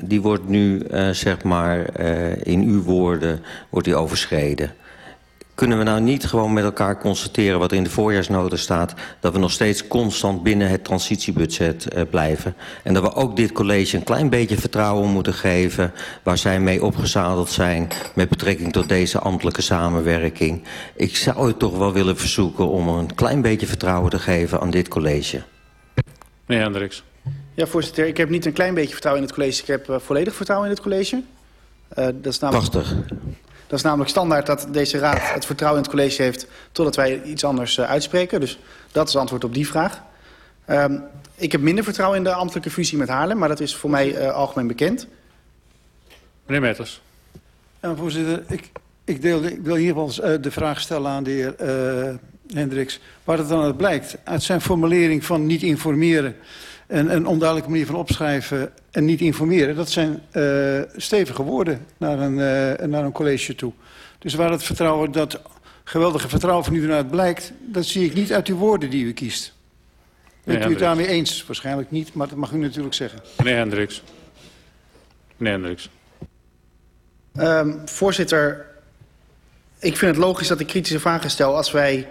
die wordt nu, uh, zeg maar, uh, in uw woorden, wordt die overschreden. Kunnen we nou niet gewoon met elkaar constateren wat in de voorjaarsnota staat... dat we nog steeds constant binnen het transitiebudget uh, blijven... en dat we ook dit college een klein beetje vertrouwen moeten geven... waar zij mee opgezadeld zijn met betrekking tot deze ambtelijke samenwerking. Ik zou het toch wel willen verzoeken om een klein beetje vertrouwen te geven aan dit college. Meneer Hendricks. Ja, voorzitter. Ik heb niet een klein beetje vertrouwen in het college. Ik heb uh, volledig vertrouwen in het college. Uh, dat is namelijk... Prachtig. Dat is namelijk standaard dat deze raad het vertrouwen in het college heeft... totdat wij iets anders uh, uitspreken. Dus dat is het antwoord op die vraag. Um, ik heb minder vertrouwen in de ambtelijke fusie met Haarlem... maar dat is voor mij uh, algemeen bekend. Meneer Metters. Ja, voorzitter, ik, ik, deel, ik wil hier wel uh, de vraag stellen aan de heer uh, Hendricks... waar het dan uit blijkt. Uit zijn formulering van niet informeren... en een onduidelijke manier van opschrijven en niet informeren... dat zijn uh, stevige woorden naar een, uh, naar een college toe. Dus waar het vertrouwen, dat geweldige vertrouwen van u eruit blijkt... dat zie ik niet uit uw woorden die u kiest. Bent u het daarmee eens? Waarschijnlijk niet, maar dat mag u natuurlijk zeggen. Meneer Hendricks. Meneer Hendricks. Um, voorzitter, ik vind het logisch dat ik kritische vragen stel als wij...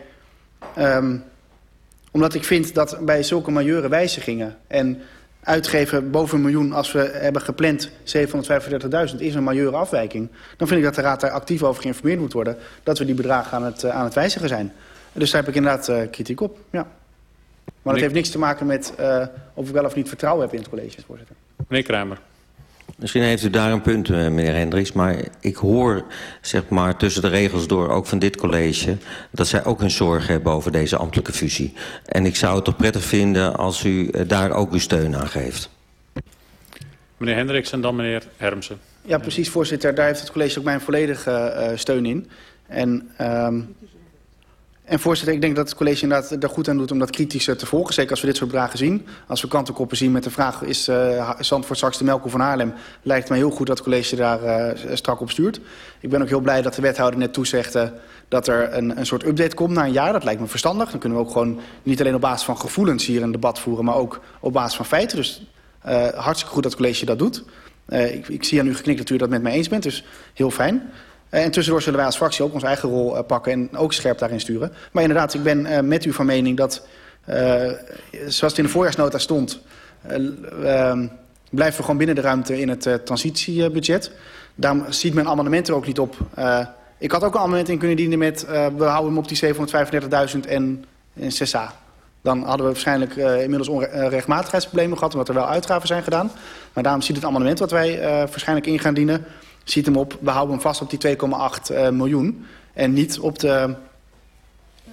Um, omdat ik vind dat bij zulke majeure wijzigingen... en uitgeven boven een miljoen als we hebben gepland 735.000 is een majeure afwijking. Dan vind ik dat de Raad daar actief over geïnformeerd moet worden dat we die bedragen aan het, uh, aan het wijzigen zijn. Dus daar heb ik inderdaad uh, kritiek op. Ja. Maar dat heeft niks te maken met uh, of ik wel of niet vertrouwen heb in het college, voorzitter. Meneer Kramer. Misschien heeft u daar een punt, meneer Hendricks. Maar ik hoor zeg maar, tussen de regels door, ook van dit college... dat zij ook een zorg hebben over deze ambtelijke fusie. En ik zou het toch prettig vinden als u daar ook uw steun aan geeft. Meneer Hendricks en dan meneer Hermsen. Ja, precies, voorzitter. Daar heeft het college ook mijn volledige uh, steun in. En... Um, En voorzitter, ik denk dat het college inderdaad er goed aan doet om dat kritisch te volgen. Zeker als we dit soort bedragen zien. Als we kantenkoppen zien met de vraag, is uh, straks de melkkoe van Haarlem? Lijkt mij heel goed dat het college daar uh, strak op stuurt. Ik ben ook heel blij dat de wethouder net toezegt uh, dat er een, een soort update komt na een jaar. Dat lijkt me verstandig. Dan kunnen we ook gewoon niet alleen op basis van gevoelens hier een debat voeren, maar ook op basis van feiten. Dus hartstikke goed dat het college dat doet. Ik, ik zie aan u geknikt dat u dat met mij eens bent, dus heel fijn. Uh, en tussendoor zullen wij als fractie ook onze eigen rol uh, pakken en ook scherp daarin sturen. Maar inderdaad, ik ben uh, met u van mening dat, zoals het in de voorjaarsnota stond... blijven we gewoon binnen de ruimte in het transitiebudget. Daarom ziet mijn amendement er ook niet op. ik had ook een amendement in kunnen dienen met... we houden hem op die 735.000 en, en 6a. Dan hadden we waarschijnlijk inmiddels onrechtmatigheidsproblemen gehad... omdat er wel uitgaven zijn gedaan. Maar daarom ziet het amendement wat wij waarschijnlijk in gaan dienen ziet hem op, we houden hem vast op die 2,8 uh, miljoen. En niet op, de,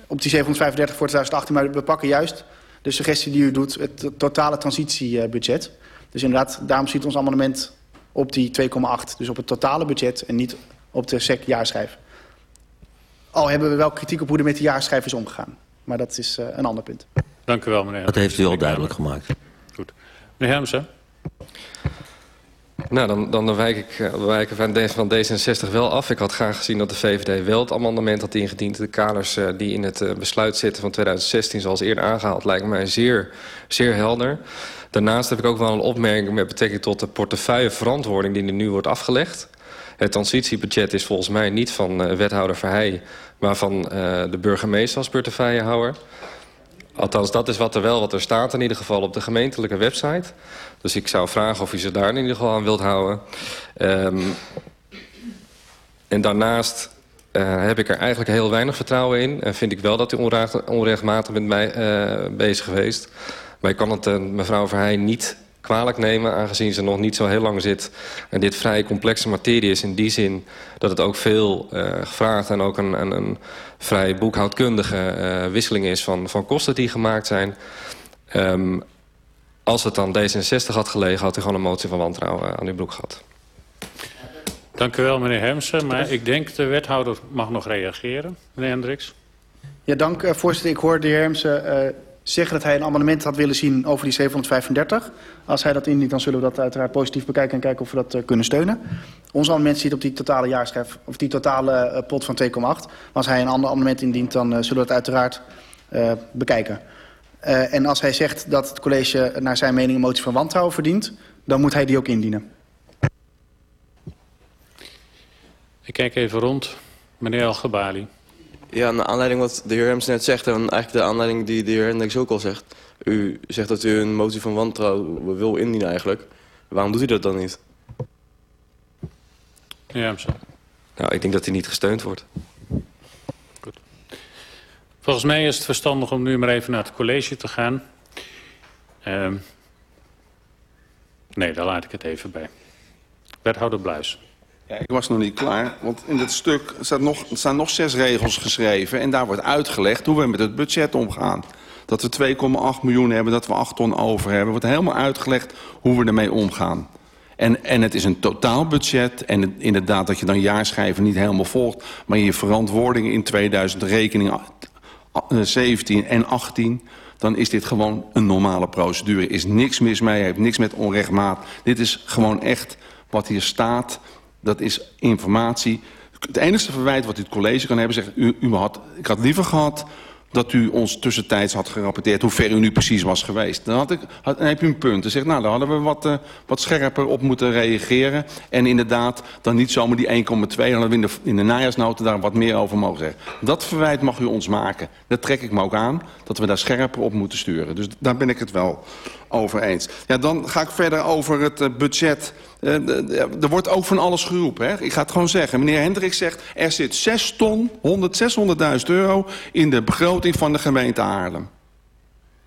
op die 735 voor 2018, maar we pakken juist de suggestie die u doet, het totale transitiebudget. Dus inderdaad, daarom ziet ons amendement op die 2,8. Dus op het totale budget en niet op de SEC jaarschijf. Al hebben we wel kritiek op hoe er met de jaarschijf is omgegaan. Maar dat is uh, een ander punt. Dank u wel, meneer. Dat heeft u al duidelijk gemaakt. Goed. Meneer Hermsen. Nou, dan, dan wijk ik, wijken van, van D66 wel af. Ik had graag gezien dat de VVD wel het amendement had ingediend. De kaders uh, die in het uh, besluit zitten van 2016, zoals eerder aangehaald... lijken mij zeer, zeer helder. Daarnaast heb ik ook wel een opmerking met betrekking tot de portefeuilleverantwoording... die er nu wordt afgelegd. Het transitiebudget is volgens mij niet van uh, wethouder Verheij... maar van de burgemeester als portefeuillehouder. Althans, dat is wat er wel wat er staat in ieder geval op de gemeentelijke website. Dus ik zou vragen of u zich daar in ieder geval aan wilt houden. Um, en daarnaast uh, heb ik er eigenlijk heel weinig vertrouwen in. En vind ik wel dat u onrechtmatig met mij uh, bezig geweest. Maar ik kan het uh, mevrouw Verheij niet kwalijk nemen... aangezien ze nog niet zo heel lang zit. En dit vrij complexe materie is in die zin... dat het ook veel uh, gevraagd en ook een, een, een vrij boekhoudkundige uh, wisseling is... Van, van kosten die gemaakt zijn. Um, als het dan D66 had gelegen... had u gewoon een motie van wantrouwen aan uw broek gehad. Dank u wel, meneer Hermsen. Maar ik denk de wethouder mag nog reageren. Meneer Hendricks. Ja, dank, voorzitter. Ik hoor de heer Hermsen... Zeggen dat hij een amendement had willen zien over die 735. Als hij dat indient, dan zullen we dat uiteraard positief bekijken... en kijken of we dat uh, kunnen steunen. Ons amendement ziet op die totale jaarschijf, of die totale uh, pot van 2,8. Maar als hij een ander amendement indient, dan uh, zullen we dat uiteraard bekijken. En als hij zegt dat het college naar zijn mening een motie van wantrouwen verdient... dan moet hij die ook indienen. Ik kijk even rond. Meneer Algebali. Ja, naar aanleiding wat de heer Hems net zegt... en eigenlijk de aanleiding die de heer Hendricks ook al zegt... u zegt dat u een motie van wantrouwen wil indienen eigenlijk. Waarom doet u dat dan niet? Meneer Hemsen. Nou, ik denk dat hij niet gesteund wordt. Volgens mij is het verstandig om nu maar even naar het college te gaan. Ehm nee, daar laat ik het even bij. Wethouder Bluis. Ja, ik was nog niet klaar, want in het stuk staat nog, staan nog zes regels geschreven... en daar wordt uitgelegd hoe we met het budget omgaan. Dat we 2,8 miljoen hebben, dat we 8 ton over hebben. wordt helemaal uitgelegd hoe we ermee omgaan. En, en het is een totaalbudget en inderdaad dat je dan jaarschijven niet helemaal volgt... maar je verantwoording in 2000 rekening 17 en 18 dan is dit gewoon een normale procedure. Is niks mis mee, heeft niks met onrechtmaat. Dit is gewoon echt wat hier staat. Dat is informatie. Het enige verwijt wat u het college kan hebben... zegt u, u had, ik had liever gehad dat u ons tussentijds had gerapporteerd... hoe ver u nu precies was geweest. Dan, had ik, had, dan heb u een punt. Dan zegt, nou, daar hadden we wat, uh, wat scherper op moeten reageren. En inderdaad, dan niet zomaar die 1,2... dan hadden we in de, in de najaarsnoten daar wat meer over mogen zeggen. Dat verwijt mag u ons maken. Dat trek ik me ook aan, dat we daar scherper op moeten sturen. Dus daar ben ik het wel over eens. Ja, dan ga ik verder over het uh, budget... Uh, er wordt ook van alles geroepen. Hè? Ik ga het gewoon zeggen. Meneer Hendricks zegt... er zit 6 ton, 100, 600.000 euro... in de begroting van de gemeente Haarlem.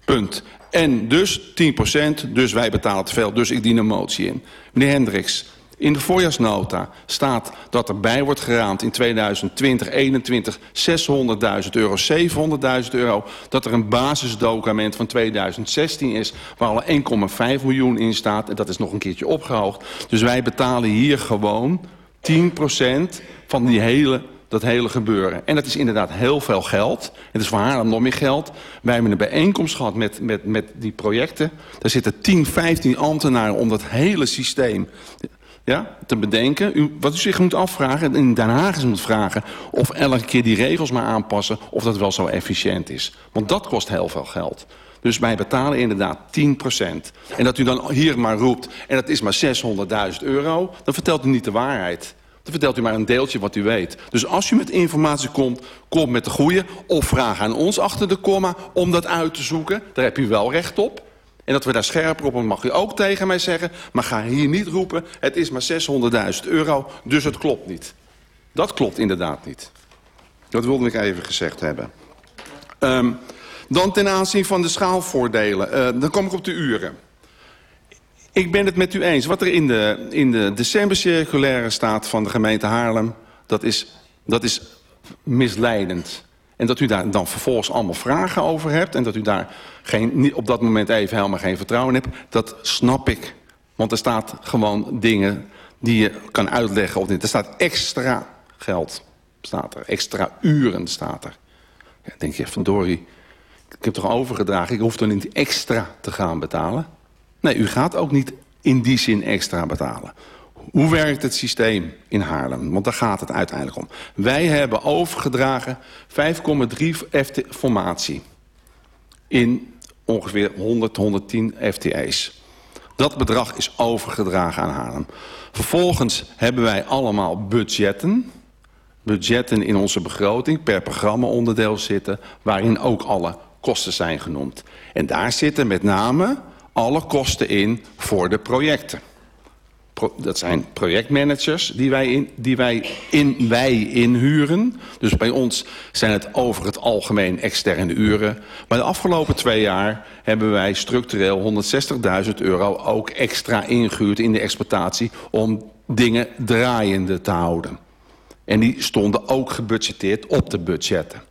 Punt. En dus 10% dus wij betalen te veel. Dus ik dien een motie in. Meneer Hendricks, in de voorjaarsnota staat dat erbij wordt geraamd in 2020, 21 600.000 euro, 700.000 euro. Dat er een basisdocument van 2016 is waar al 1,5 miljoen in staat. En dat is nog een keertje opgehoogd. Dus wij betalen hier gewoon 10% van die hele dat hele gebeuren. En dat is inderdaad heel veel geld. Het is voor Haarlem nog meer geld. Wij hebben een bijeenkomst gehad met, met, met die projecten. Daar zitten 10, 15 ambtenaren om dat hele systeem ja, te bedenken. U, wat u zich moet afvragen, in Den Haag is moet vragen... of elke keer die regels maar aanpassen, of dat wel zo efficiënt is. Want dat kost heel veel geld. Dus wij betalen inderdaad 10% En dat u dan hier maar roept, en dat is maar 600.000 euro... dan vertelt u niet de waarheid. Dan vertelt u maar een deeltje wat u weet. Dus als u met informatie komt, kom met de goede... of vraag aan ons achter de komma om dat uit te zoeken. Daar heb u wel recht op. En dat we daar scherper op, mag u ook tegen mij zeggen. Maar ga hier niet roepen, het is maar 600.000 euro, dus het klopt niet. Dat klopt inderdaad niet. Dat wilde ik even gezegd hebben. Um, dan ten aanzien van de schaalvoordelen. Uh, dan kom ik op de uren. Ik ben het met u eens. Wat er in de, in de decembercirculaire staat van de gemeente Haarlem... dat is, dat is misleidend. En dat u daar dan vervolgens allemaal vragen over hebt... en dat u daar geen, op dat moment even helemaal geen vertrouwen in hebt... dat snap ik. Want er staat gewoon dingen die je kan uitleggen of niet. Er staat extra geld, staat er. Extra uren staat er. Ja, denk je, verdorie, ik heb toch overgedragen... ik hoef dan niet extra te gaan betalen? Nee, u gaat ook niet in die zin extra betalen. Hoe werkt het systeem in Haarlem? Want daar gaat het uiteindelijk om. Wij hebben overgedragen 5,3 formatie in ongeveer 100, 110 FTE's. Dat bedrag is overgedragen aan Haarlem. Vervolgens hebben wij allemaal budgetten. Budgetten in onze begroting per programma-onderdeel zitten... waarin ook alle kosten zijn genoemd. En daar zitten met name alle kosten in voor de projecten dat zijn projectmanagers die wij, in, die wij, in, wij inhuren. Dus bij ons zijn het over het algemeen externe uren. Maar de afgelopen twee jaar hebben wij structureel 160.000 euro ook extra ingehuurd in de exploitatie om dingen draaiende te houden. En die stonden ook gebudgeteerd op de budgetten.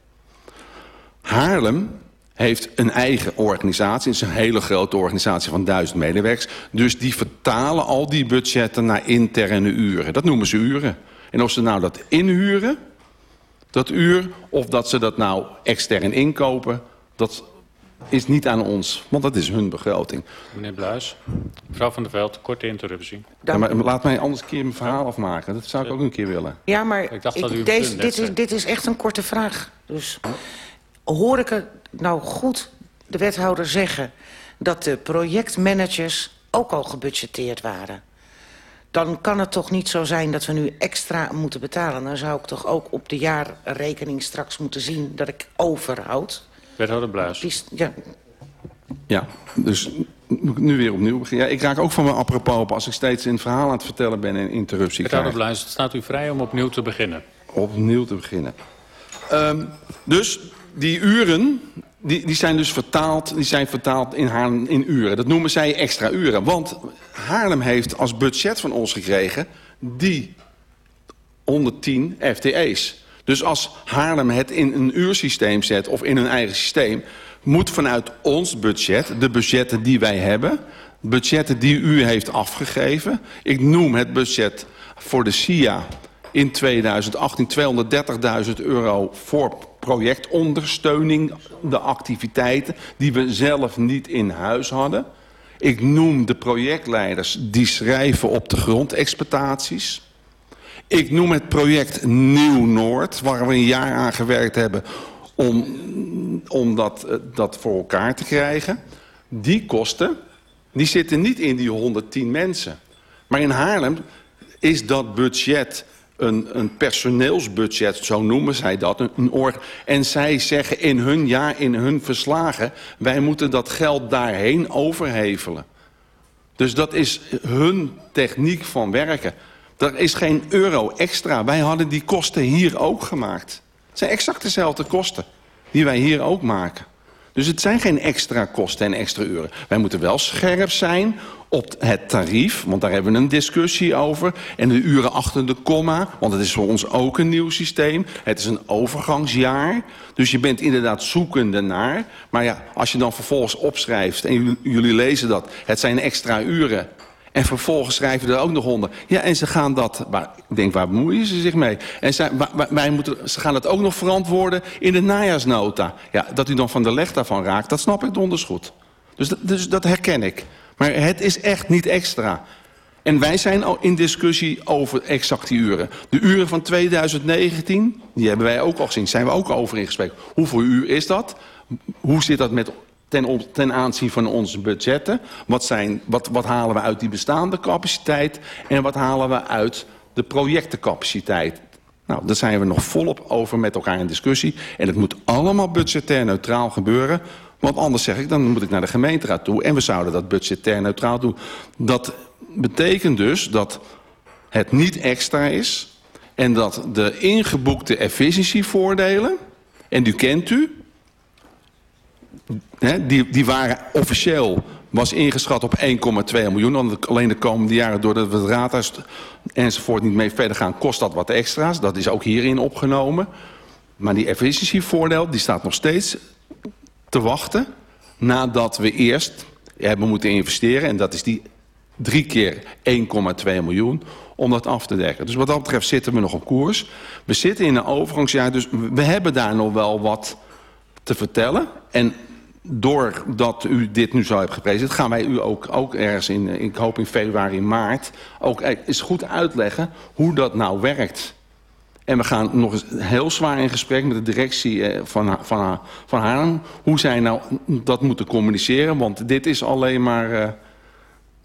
Haarlem heeft een eigen organisatie. Het is een hele grote organisatie van duizend medewerkers. Dus die vertalen al die budgetten naar interne uren. Dat noemen ze uren. En of ze nou dat inhuren, dat uur... of dat ze dat nou extern inkopen... dat is niet aan ons, want dat is hun begroting. Meneer Bluis, mevrouw Van der Veld, korte interruptie. Ja, maar laat mij anders een keer mijn verhaal afmaken. Dat zou ik ook een keer willen. Ja, maar ik dacht dat u deze, dit, is, dit is echt een korte vraag. Dus hoor ik het nou goed de wethouder zeggen... dat de projectmanagers ook al gebudgeteerd waren. Dan kan het toch niet zo zijn dat we nu extra moeten betalen. Dan zou ik toch ook op de jaarrekening straks moeten zien dat ik overhoud. Wethouder Bluis. Ja. Ja, dus nu weer opnieuw beginnen. Ja, ik raak ook van mijn apropos op als ik steeds in het verhaal aan het vertellen ben en interruptie Wethouder Bluis, het staat u vrij om opnieuw te beginnen. Opnieuw te beginnen. Um, dus die uren, die, die zijn dus vertaald, die zijn vertaald in, Haarlem in uren. Dat noemen zij extra uren. Want Haarlem heeft als budget van ons gekregen die 110 FTE's. Dus als Haarlem het in een uursysteem zet of in hun eigen systeem... moet vanuit ons budget, de budgetten die wij hebben... budgetten die u heeft afgegeven... ik noem het budget voor de SIA in 2018 230.000 euro voor projectondersteuning. De activiteiten die we zelf niet in huis hadden. Ik noem de projectleiders die schrijven op de grondexploitaties. Ik noem het project Nieuw-Noord, waar we een jaar aan gewerkt hebben om, om dat, eh, dat voor elkaar te krijgen. Die kosten, die zitten niet in die 110 mensen. Maar in Haarlem is dat budget een, een personeelsbudget, zo noemen zij dat. Een, een en zij zeggen in hun jaar, in hun verslagen... wij moeten dat geld daarheen overhevelen. Dus dat is hun techniek van werken. Er is geen euro extra. Wij hadden die kosten hier ook gemaakt. Het zijn exact dezelfde kosten die wij hier ook maken. Dus het zijn geen extra kosten en extra uren. Wij moeten wel scherp zijn op het tarief, want daar hebben we een discussie over. En de uren achter de komma, want het is voor ons ook een nieuw systeem. Het is een overgangsjaar, dus je bent inderdaad zoekende naar. Maar ja, als je dan vervolgens opschrijft, en jullie lezen dat... het zijn extra uren en vervolgens schrijven er ook nog onder. Ja, en ze gaan dat... Maar, ik denk, waar bemoeien ze zich mee? En wij moeten, ze gaan het ook nog verantwoorden in de najaarsnota. Ja, dat u dan van de leg daarvan raakt, dat snap ik donders goed. Dus dat, dus dat herken ik. Maar het is echt niet extra. En wij zijn al in discussie over exact die uren. De uren van 2019, die hebben wij ook al gezien. Zijn we ook over in gesprek. Hoeveel uur is dat? Hoe zit dat met ten, ten aanzien van onze budgetten? Wat, zijn, wat, wat halen we uit die bestaande capaciteit? En wat halen we uit de projectencapaciteit? Nou, daar zijn we nog volop over met elkaar in discussie. En het moet allemaal budgetair neutraal gebeuren. Want anders zeg ik, dan moet ik naar de gemeenteraad toe... en we zouden dat budgetair neutraal doen. Dat betekent dus dat het niet extra is... en dat de ingeboekte efficiëntievoordelen... en die kent u... Die, die waren officieel was ingeschat op 1,2 miljoen. Alleen de komende jaren, doordat we het raadhuis enzovoort niet mee verder gaan... kost dat wat extra's. Dat is ook hierin opgenomen. Maar die efficiëntievoordeel die staat nog steeds te wachten... nadat we eerst hebben moeten investeren. En dat is die drie keer 1,2 miljoen om dat af te dekken. Dus wat dat betreft zitten we nog op koers. We zitten in een overgangsjaar, dus we hebben daar nog wel wat te vertellen. En doordat u dit nu zo hebt geprezen... gaan wij u ook, ook ergens in, ik hoop in februari, maart... ook eens goed uitleggen hoe dat nou werkt. En we gaan nog eens heel zwaar in gesprek met de directie eh, van, van, van Haarlem... hoe zij nou dat moeten communiceren. Want dit is alleen maar uh,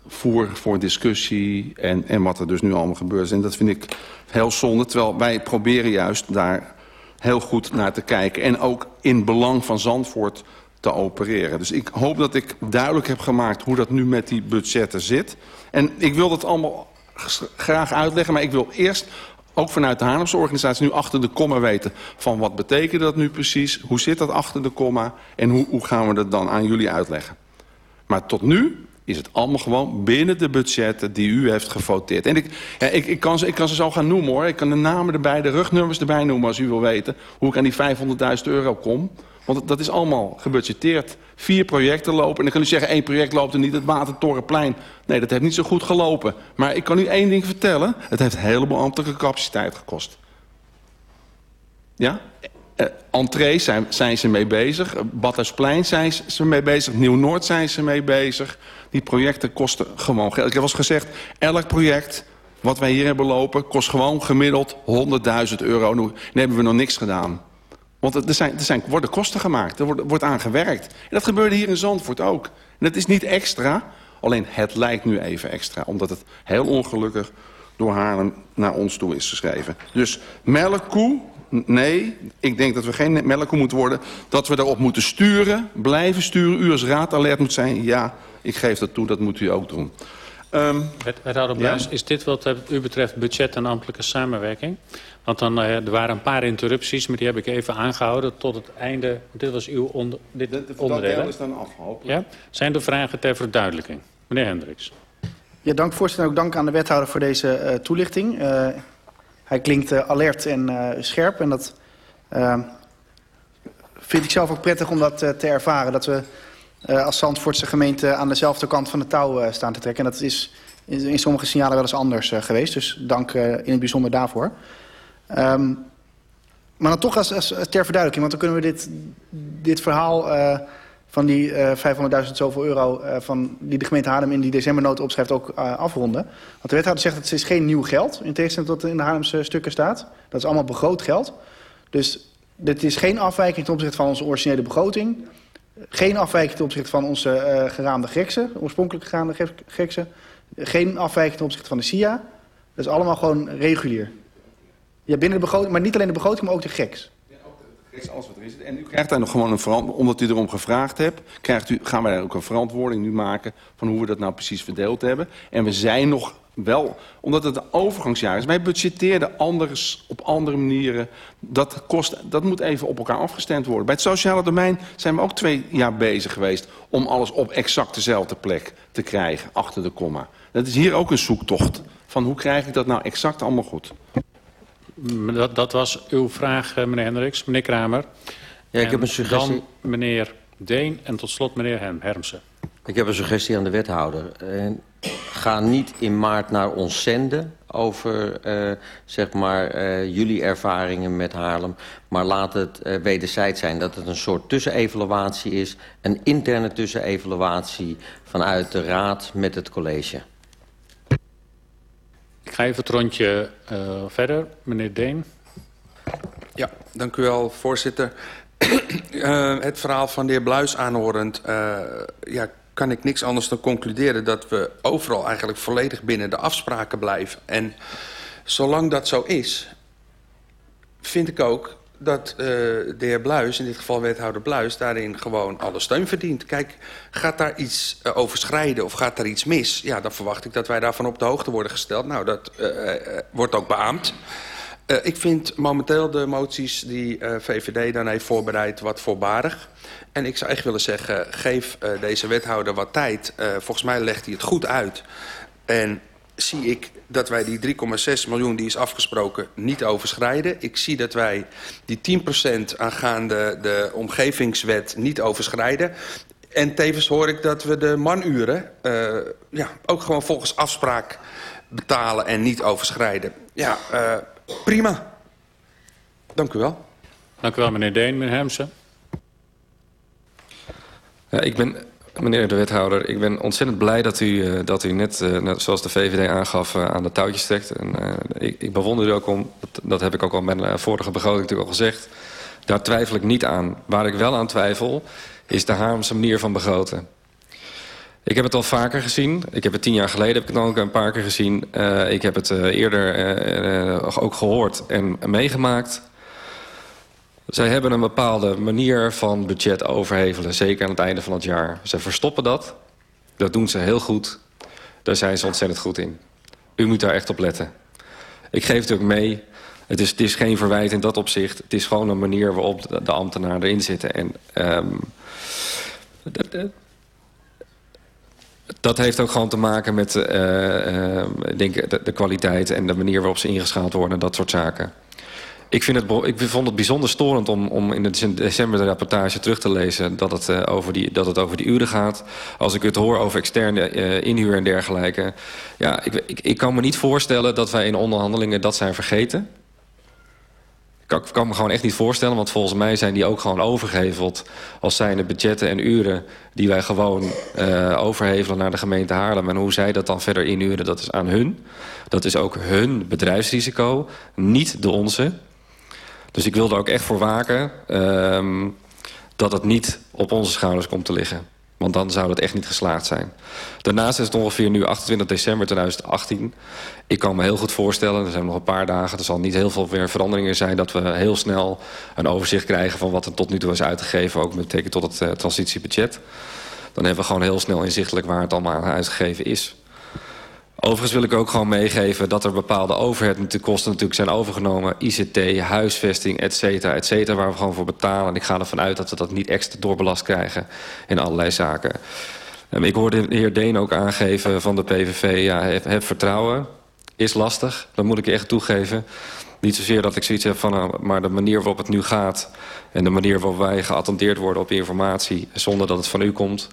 voor, voor discussie en, en wat er dus nu allemaal gebeurt. En dat vind ik heel zonde. Terwijl wij proberen juist daar heel goed naar te kijken. En ook in belang van Zandvoort te opereren. Dus ik hoop dat ik duidelijk heb gemaakt hoe dat nu met die budgetten zit. En ik wil dat allemaal graag uitleggen, maar ik wil eerst ook vanuit de Haarlemse organisatie nu achter de komma weten... van wat betekent dat nu precies, hoe zit dat achter de komma... en hoe, hoe gaan we dat dan aan jullie uitleggen. Maar tot nu is het allemaal gewoon binnen de budgetten die u heeft gevoteerd. En ik, ja, ik, ik, kan ze, ik kan ze zo gaan noemen hoor. Ik kan de namen erbij, de rugnummers erbij noemen als u wil weten... hoe ik aan die 500.000 euro kom. Want dat is allemaal gebudgeteerd. Vier projecten lopen. En dan kan u zeggen, één project loopt er niet, het Watertorenplein. Nee, dat heeft niet zo goed gelopen. Maar ik kan u één ding vertellen. Het heeft heleboel ambtelijke capaciteit gekost. Ja? Eh, zijn, zijn ze mee bezig. Badhuisplein zijn ze mee bezig. Nieuw-Noord zijn ze mee bezig. Die projecten kosten gewoon geld. Ik heb al gezegd, elk project wat wij hier hebben lopen... kost gewoon gemiddeld 100.000 euro. Nu hebben we nog niks gedaan. Want er, zijn, er zijn, worden kosten gemaakt, er wordt, wordt aan gewerkt. En dat gebeurde hier in Zandvoort ook. En dat is niet extra, Alleen het lijkt nu even extra, omdat het heel ongelukkig door Haarlem naar ons toe is geschreven. Dus melkkoe, nee. Ik denk dat we geen melkkoe moeten worden. Dat we erop moeten sturen, blijven sturen. U als raad alert moet zijn. Ja, ik geef dat toe, dat moet u ook doen. Um, Wethouder Bluis, ja? is dit wat u betreft budget en ambtelijke samenwerking? Want dan, uh, er waren een paar interrupties, maar die heb ik even aangehouden tot het einde. Dit was uw onder, dit de, de onderdeel. is dan afgelopen. Ja? Zijn er vragen ter verduidelijking? Meneer Hendricks. Ja, dank voorzitter. Ook dank aan de wethouder voor deze uh, toelichting. Uh, hij klinkt uh, alert en scherp. En dat vind ik zelf ook prettig om dat te ervaren. Dat we als Zandvoortse gemeente aan dezelfde kant van de touw staan te trekken. En dat is in, sommige signalen wel eens anders geweest. Dus dank in het bijzonder daarvoor. Um, maar dan toch als, ter verduidelijking, want dan kunnen we dit, dit verhaal van die uh, 500.000 zoveel euro van die de gemeente Haarlem in die decembernoot opschrijft ook afronden. Want de wethouder zegt dat het is geen nieuw geld, in tegenstelling tot in de Haarlemse stukken staat. Dat is allemaal begroot geld. Dus dit is geen afwijking ten opzichte van onze originele begroting. Geen afwijking ten opzichte van onze geraamde geksen, oorspronkelijk geraamde geksen. Geen afwijking ten opzichte van de SIA. Dat is allemaal gewoon regulier. Ja, binnen de begroting, maar niet alleen de begroting, maar ook de geks. Ja, ook de geks, alles wat er is. En u krijgt daar nog gewoon een verantwoording, omdat u erom gevraagd hebt, krijgt u, gaan wij ook een verantwoording nu maken van hoe we dat nou precies verdeeld hebben. En we zijn nog wel, omdat het een overgangsjaar is. Wij budgetteerden anders, op andere manieren. Dat, kost, dat moet even op elkaar afgestemd worden. Bij het sociale domein zijn we ook twee jaar bezig geweest... om alles op exact dezelfde plek te krijgen, achter de komma. Dat is hier ook een zoektocht. Van hoe krijg ik dat nou exact allemaal goed? Dat, dat was uw vraag, eh, meneer Hendricks. Meneer Kramer. Ja, ik heb een suggestie. Dan meneer Deen en tot slot meneer Hermsen. Ik heb een suggestie aan de wethouder. Uh, ga niet in maart naar ons zenden over uh, zeg maar, uh, jullie ervaringen met Haarlem. Maar laat het uh, wederzijds zijn dat het een soort tussenevaluatie is. Een interne tussenevaluatie vanuit de raad met het college. Ik ga even het rondje uh, verder. Meneer Deen. Ja, dank u wel, voorzitter. uh, het verhaal van de heer Bluis aanhorend... Uh, ja, kan ik niks anders dan concluderen... dat we overal eigenlijk volledig binnen de afspraken blijven. En zolang dat zo is... vind ik ook dat uh, de heer Bluis, in dit geval wethouder Bluis... daarin gewoon alle steun verdient. Kijk, gaat daar iets uh, overschrijden of gaat daar iets mis... ja, dan verwacht ik dat wij daarvan op de hoogte worden gesteld. Nou, dat uh, wordt ook beaamd. ik vind momenteel de moties die VVD dan heeft voorbereid wat voorbarig. En ik zou echt willen zeggen, geef deze wethouder wat tijd. volgens mij legt hij het goed uit. En zie ik dat wij die 3,6 miljoen die is afgesproken niet overschrijden. Ik zie dat wij die 10% aangaande de omgevingswet niet overschrijden. En tevens hoor ik dat we de manuren uh, ja, ook gewoon volgens afspraak betalen en niet overschrijden. Ja, uh, prima. Dank u wel. Dank u wel, meneer Deen. Meneer Hemsen. Ja, ik ben Meneer de wethouder, ik ben ontzettend blij dat u, uh, dat u net, uh, zoals de VVD aangaf, uh, aan de touwtjes trekt. En, ik, ik, bewonder u ook om, dat, dat, heb ik ook al bij vorige begroting natuurlijk al gezegd. Daar twijfel ik niet aan. Waar ik wel aan twijfel, is de Haarlemse manier van begroten. Ik heb het al vaker gezien. Ik heb het tien jaar geleden heb ik het ook een paar keer gezien. ik heb het eerder ook gehoord en meegemaakt. Zij hebben een bepaalde manier van budget overhevelen, zeker aan het einde van het jaar. Ze verstoppen dat. Dat doen ze heel goed. Daar zijn ze ontzettend goed in. U moet daar echt op letten. Ik geef het ook mee. Het is, het is geen verwijt in dat opzicht. Het is gewoon een manier waarop de, ambtenaren erin zitten. En um, dat heeft ook gewoon te maken met uh, uh, denk, de, de kwaliteit en de manier waarop ze ingeschaald worden. Dat soort zaken. Ik, vind het, ik vond het bijzonder storend om, om in de december de rapportage terug te lezen... dat het, uh, over, die, dat het over die uren gaat. Als ik het hoor over externe uh, inhuur en dergelijke... ja, ik, ik, kan me niet voorstellen dat wij in onderhandelingen dat zijn vergeten. Ik kan, kan me gewoon echt niet voorstellen, want volgens mij zijn die ook gewoon overgeheveld... als zijn de budgetten en uren die wij gewoon uh, overhevelen naar de gemeente Haarlem. En hoe zij dat dan verder inhuren, dat is aan hun. Dat is ook hun bedrijfsrisico, niet de onze... Dus ik wil er ook echt voor waken um, dat het niet op onze schouders komt te liggen. Want dan zou dat echt niet geslaagd zijn. Daarnaast is het ongeveer nu 28 december 2018. Ik kan me heel goed voorstellen, er zijn nog een paar dagen... er zal niet heel veel weer veranderingen zijn... dat we heel snel een overzicht krijgen van wat er tot nu toe is uitgegeven... ook met betrekking tot het uh, transitiebudget. Dan hebben we gewoon heel snel inzichtelijk waar het allemaal aan uitgegeven is. Overigens wil ik ook gewoon meegeven dat er bepaalde overheadkosten natuurlijk zijn overgenomen. ICT, huisvesting, et cetera, et cetera, waar we gewoon voor betalen. En ik ga ervan uit dat we dat niet extra doorbelast krijgen in allerlei zaken. Um, ik hoorde de heer Deen ook aangeven van de PVV, ja, vertrouwen. Is lastig, dat moet ik echt toegeven. Niet zozeer dat ik zoiets heb van, uh, maar de manier waarop het nu gaat... en de manier waarop wij geattendeerd worden op informatie... zonder dat het van u komt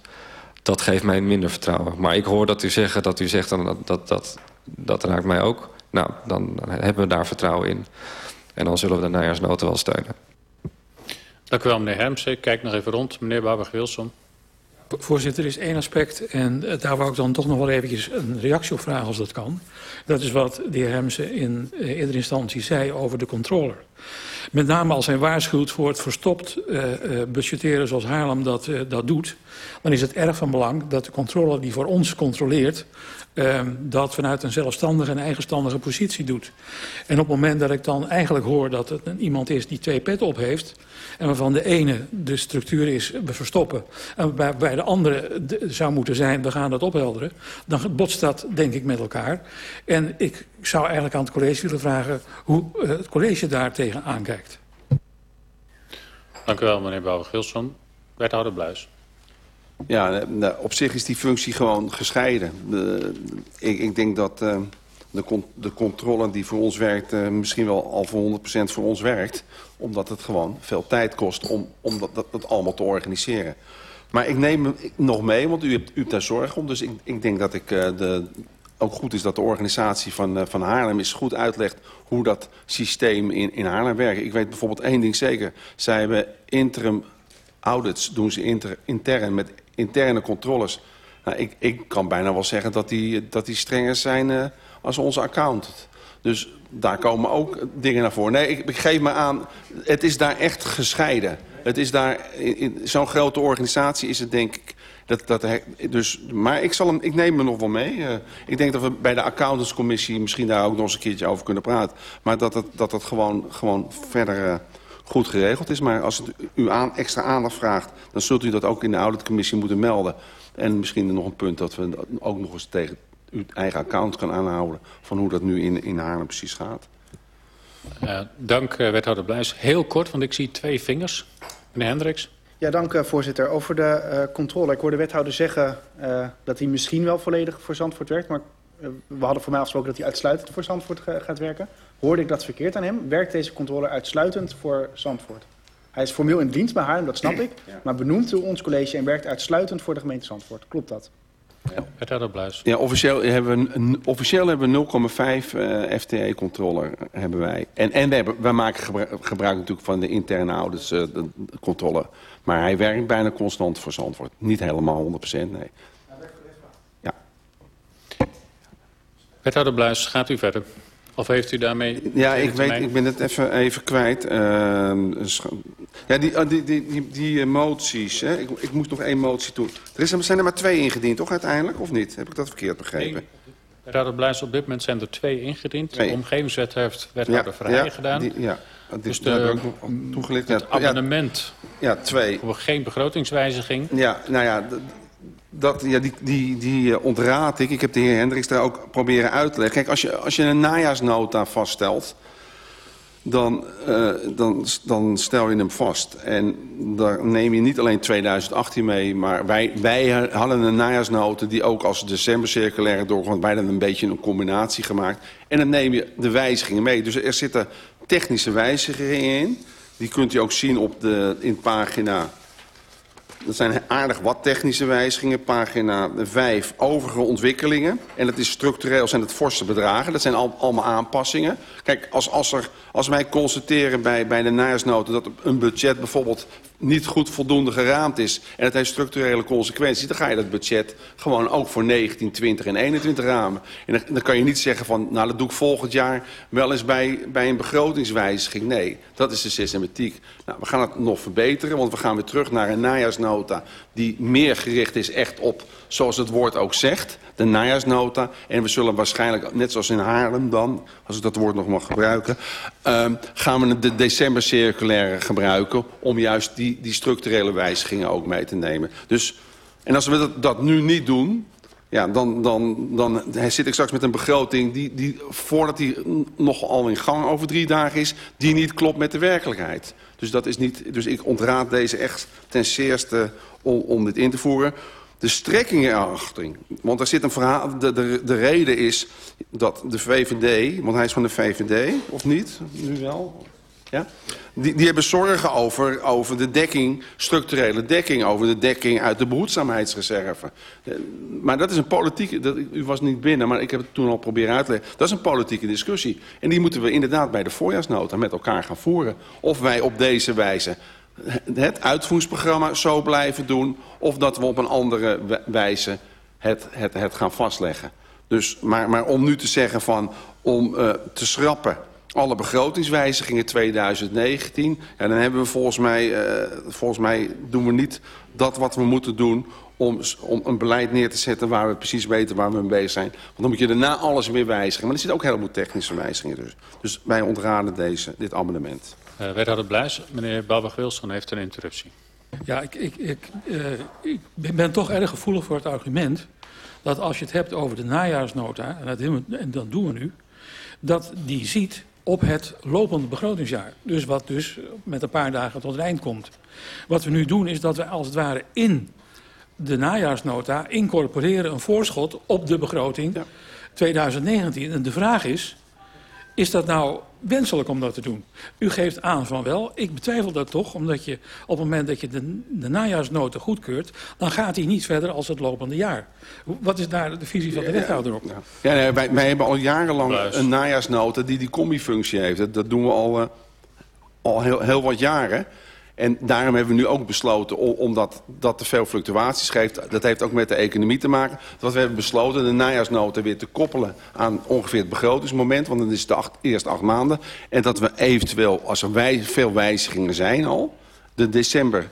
dat geeft mij minder vertrouwen. Maar ik hoor dat u zeggen dat u zegt dat, dat, dat, dat raakt mij ook. Nou, dan, dan hebben we daar vertrouwen in. En dan zullen we de najaarsnoten wel steunen. Dank u wel, meneer Hermsen. Ik kijk nog even rond. Meneer Barbara-Wilson. Voorzitter, er is één aspect en daar wou ik dan toch nog wel eventjes een reactie op vragen als dat kan. Dat is wat de heer in uh, eerdere instantie zei over de controller. Met name als hij waarschuwt voor het verstopt uh, budgetteren zoals Haarlem dat, uh, dat doet... dan is het erg van belang dat de controller die voor ons controleert... Uh, dat vanuit een zelfstandige en eigenstandige positie doet. En op het moment dat ik dan eigenlijk hoor dat het iemand is die twee pet op heeft... en waarvan de ene de structuur is, we verstoppen... en bij, bij de andere de, zou moeten zijn, we gaan dat ophelderen... dan botst dat denk ik met elkaar. En ik zou eigenlijk aan het college willen vragen... hoe uh, het college daar tegen aankijkt. Dank u wel, meneer Bouwer-Gilson. Wethouder Bluis. Ja, op zich is die functie gewoon gescheiden. De, ik, ik, denk dat uh, de, de, controle die voor ons werkt... Misschien wel al voor 100% voor ons werkt. Omdat het gewoon veel tijd kost om, om dat, dat, allemaal te organiseren. Maar ik neem hem nog mee, want u hebt, u daar zorg om. Dus ik, ik denk dat ik de, ook goed is dat de organisatie van, van Haarlem is goed uitlegt hoe dat systeem in, in Haarlem werkt. Ik weet bijvoorbeeld één ding zeker. Zij hebben interim audits, doen ze inter, intern met interne controles. Nou, ik, ik kan bijna wel zeggen dat die, dat die strenger zijn uh, als onze accountant. Dus daar komen ook dingen naar voren. Nee, ik, geef me aan, het is daar echt gescheiden. Het is daar, in, zo'n grote organisatie is het denk ik... Dat, dat, dus, maar ik, zal hem, ik neem hem nog wel mee. Uh, ik denk dat we bij de accountantscommissie misschien daar ook nog eens een keertje over kunnen praten. Maar dat het, dat het gewoon, gewoon verder uh, goed geregeld is. Maar als het u aan, extra aandacht vraagt, dan zult u dat ook in de auditcommissie moeten melden. En misschien nog een punt dat we ook nog eens tegen uw eigen account kan aanhouden... van hoe dat nu in, in Haarlem precies gaat. Uh, dank, uh, wethouder Bluis. Heel kort, want ik zie twee vingers. Meneer Hendricks. Ja, dank uh, voorzitter. Over de uh, controle. Ik hoorde de wethouder zeggen uh, dat hij misschien wel volledig voor Zandvoort werkt. Maar we hadden voor mij afgesproken dat hij uitsluitend voor Zandvoort gaat werken. Hoorde ik dat verkeerd aan hem? Werkt deze controle uitsluitend voor Zandvoort? Hij is formeel in dienst bij Haarlem, dat snap ik. Ja. Maar benoemt door ons college en werkt uitsluitend voor de gemeente Zandvoort. Klopt dat? Ja. Bluis. Ja, officieel hebben we, officieel hebben we 0,5 uh, FTE-controller hebben wij. En, en we, hebben, we maken gebruik, gebruik natuurlijk van de interne audits uh, de, de controle. Maar hij werkt bijna constant voor Zandvoort. Niet helemaal 100%, nee. Wethouder Bluis, gaat u verder? Of heeft u daarmee... Ja, ik, weet, ik ben het even, even kwijt. Uh, ja, die, die, die, die, die moties. Hè? Ik, ik moet nog één motie toe. Er is, zijn er maar twee ingediend, toch uiteindelijk? Of niet? Heb ik dat verkeerd begrepen? Nee. Wethouder Bluis, op dit moment zijn er twee ingediend. De omgevingswet heeft wethouder ja, Verheijen ja, gedaan. Die, ja, dit, dus de, heb ik ook toegelicht. Het ja, abonnement ja, twee. voor geen begrotingswijziging. Ja, nou ja... Dat, ja, die, die, die ontraad ik. Ik heb de heer Hendricks daar ook proberen uit te leggen. Kijk, als je, als je een najaarsnota vaststelt... Dan, uh, dan, dan stel je hem vast. En dan neem je niet alleen 2018 mee... maar wij, wij hadden een najaarsnota die ook als decembercirculaire doorgaat... wij hadden een beetje een combinatie gemaakt. En dan neem je de wijzigingen mee. Dus er zitten technische wijzigingen in. Die kunt u ook zien op de, in pagina dat zijn aardig wat technische wijzigingen. Pagina 5, overige ontwikkelingen. En dat is structureel zijn het forse bedragen. Dat zijn al, allemaal aanpassingen. Kijk, als, als, er, als wij constateren bij, bij de najaarsnoten dat een budget bijvoorbeeld niet goed voldoende geraamd is... en het heeft structurele consequenties... dan ga je dat budget gewoon ook voor 19, 20 en 21 ramen. En dan, kan je niet zeggen van... nou, dat doe ik volgend jaar wel eens bij, bij een begrotingswijziging. Nee, dat is de systematiek. Nou, we gaan het nog verbeteren, want we gaan weer terug naar een najaarsnota... die meer gericht is echt op, zoals het woord ook zegt de najaarsnota. En we zullen waarschijnlijk, net zoals in Haarlem dan, als ik dat woord nog mag gebruiken... Um, gaan we de decembercirculaire gebruiken om juist die, die structurele wijzigingen ook mee te nemen. Dus, en als we dat, dat nu niet doen, ja, dan, dan, dan zit ik straks met een begroting die, die voordat die nogal in gang over drie dagen is, die niet klopt met de werkelijkheid. Dus, dat is niet, dus ik ontraad deze echt ten zeerste om, om dit in te voeren de strekking erachter. Want er zit een verhaal. De, de, de reden is dat de VVD, want hij is van de VVD, of niet? Nu wel. Ja? Die, die hebben zorgen over, over de dekking, structurele dekking... over de dekking uit de behoedzaamheidsreserve. Eh, maar dat is een politieke... Dat, u was niet binnen, maar ik heb het toen al proberen uit te leggen. Dat is een politieke discussie. En die moeten we inderdaad bij de voorjaarsnota met elkaar gaan voeren. Of wij op deze wijze het uitvoeringsprogramma zo blijven doen... of dat we op een andere wijze het, het, het gaan vastleggen. Dus, maar, maar om nu te zeggen van om uh, te schrappen alle begrotingswijzigingen 2019... Ja, dan hebben we volgens mij, uh, volgens mij doen we niet dat wat we moeten doen... Om, om een beleid neer te zetten waar we precies weten waar we mee bezig zijn. Want dan moet je daarna alles weer wijzigen. Maar er zitten ook een heleboel technische wijzigingen dus. Dus wij ontraden deze, dit amendement. Uh, wethouder Bluis, meneer Babach-Wilson heeft een interruptie. Ja, ik, ik, ik, uh, ik, ben toch erg gevoelig voor het argument... dat als je het hebt over de najaarsnota, en dat, en dat doen we nu... dat die ziet op het lopende begrotingsjaar. Dus wat dus met een paar dagen tot het eind komt. Wat we nu doen is dat we als het ware in de najaarsnota incorporeren een voorschot op de begroting ja. 2019. En de vraag is, is dat nou wenselijk om dat te doen? U geeft aan van wel. Ik betwijfel dat toch, omdat je op het moment dat je de, de najaarsnota goedkeurt... dan gaat die niet verder als het lopende jaar. Wat is daar de visie van de wethouder op? Ja, nee, wij, wij, hebben al jarenlang een najaarsnota die die combi-functie heeft. Dat, dat, doen we al, uh, al heel, heel wat jaren. En daarom hebben we nu ook besloten, omdat dat te veel fluctuaties geeft... dat heeft ook met de economie te maken... dat we hebben besloten de najaarsnota weer te koppelen aan ongeveer het begrotingsmoment... want dan is het de acht, eerste acht maanden. En dat we eventueel, als er wij, veel wijzigingen zijn al... de december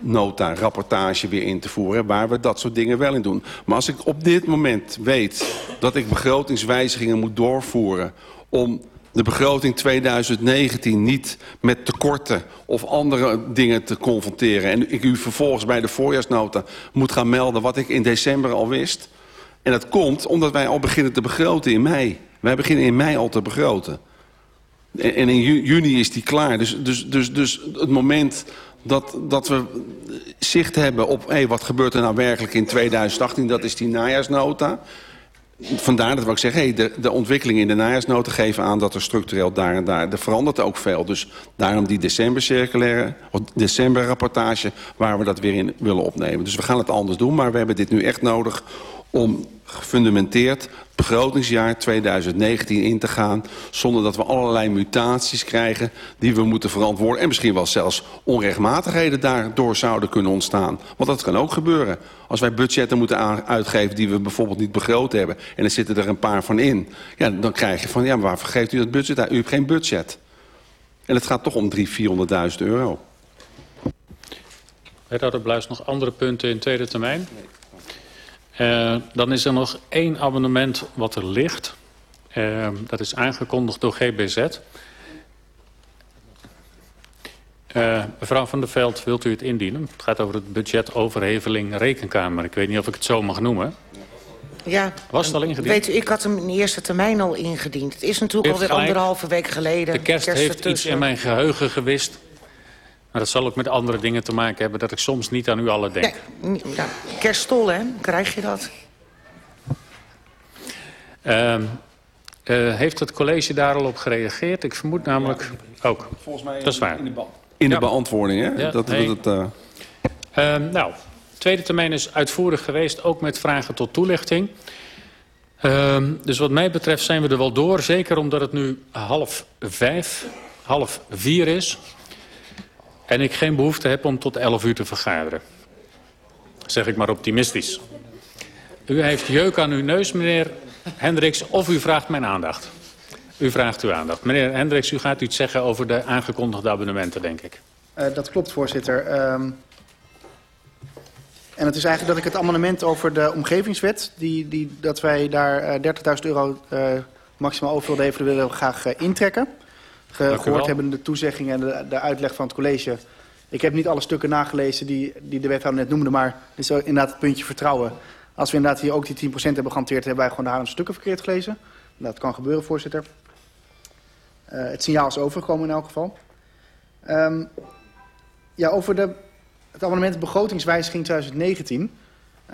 nota, rapportage weer in te voeren... waar we dat soort dingen wel in doen. Maar als ik op dit moment weet dat ik begrotingswijzigingen moet doorvoeren... om de begroting 2019 niet met tekorten of andere dingen te confronteren... en ik u vervolgens bij de voorjaarsnota moet gaan melden wat ik in december al wist... en dat komt omdat wij al beginnen te begroten in mei. Wij beginnen in mei al te begroten. En in juni is die klaar. Dus, dus, dus, dus het moment dat, dat we zicht hebben op... Hey, wat gebeurt er nou werkelijk in 2018, dat is die najaarsnota vandaar dat we ook zeggen, hey, de, de ontwikkelingen in de najaarsnoten geven aan dat er structureel daar en daar, er verandert ook veel. Dus daarom die december-circulaire, of december-rapportage waar we dat weer in willen opnemen. Dus we gaan het anders doen, maar we hebben dit nu echt nodig om gefundamenteerd begrotingsjaar 2019 in te gaan... zonder dat we allerlei mutaties krijgen die we moeten verantwoorden... en misschien wel zelfs onrechtmatigheden daardoor zouden kunnen ontstaan. Want dat kan ook gebeuren. Als wij budgetten moeten uitgeven die we bijvoorbeeld niet begroot hebben... en er zitten er een paar van in... Ja, dan krijg je van, ja, maar waarvoor geeft u dat budget uit? U hebt geen budget. En het gaat toch om 300.000, 400.000 euro. Wethouder Bluis, nog andere punten in tweede termijn? Nee. Uh, dan is er nog één abonnement wat er ligt. Uh, dat is aangekondigd door GBZ. Uh, eh, mevrouw Van der Veld, wilt u het indienen? Het gaat over het budget overheveling rekenkamer. Ik weet niet of ik het zo mag noemen. Ja, Was het al ingediend? Weet u, ik had hem in de eerste termijn al ingediend. Het is natuurlijk alweer anderhalve week geleden. De kerst, kerst heeft ertussen. iets in mijn geheugen gewist. Maar dat zal ook met andere dingen te maken hebben... dat ik soms niet aan u allen denk. Nee, ja, kerststol, hè? Krijg je dat? Uh, uh, heeft het college daar al op gereageerd? Ik vermoed namelijk ook. Volgens mij dat is waar. in de, in de ja. beantwoording, hè? Ja, dat, nee. dat, uh... nou, tweede termijn is uitvoerig geweest... ook met vragen tot toelichting. Ehm, dus wat mij betreft zijn we er wel door. Zeker omdat het nu half vijf, half vier is... En ik geen behoefte heb om tot 11 uur te vergaderen. Zeg ik maar optimistisch. U heeft jeuk aan uw neus, meneer Hendricks, of u vraagt mijn aandacht. U vraagt uw aandacht. Meneer Hendricks, u gaat iets zeggen over de aangekondigde abonnementen, denk ik. Uh, dat klopt, voorzitter. Um, en het is eigenlijk dat ik het amendement over de omgevingswet... Die, die, dat wij daar uh, 30.000 euro uh, maximaal over wilden willen graag intrekken. Ge gehoord hebben de toezegging en de, de uitleg van het college. Ik heb niet alle stukken nagelezen die, die de wethouder net noemde... maar het is inderdaad het puntje vertrouwen. Als we inderdaad hier ook die 10% hebben gehanteerd... hebben wij gewoon de Haarlemse stukken verkeerd gelezen. Dat kan gebeuren, voorzitter. Uh, het signaal is overgekomen in elk geval. Um, ja, over de, het amendement begrotingswijziging 2019.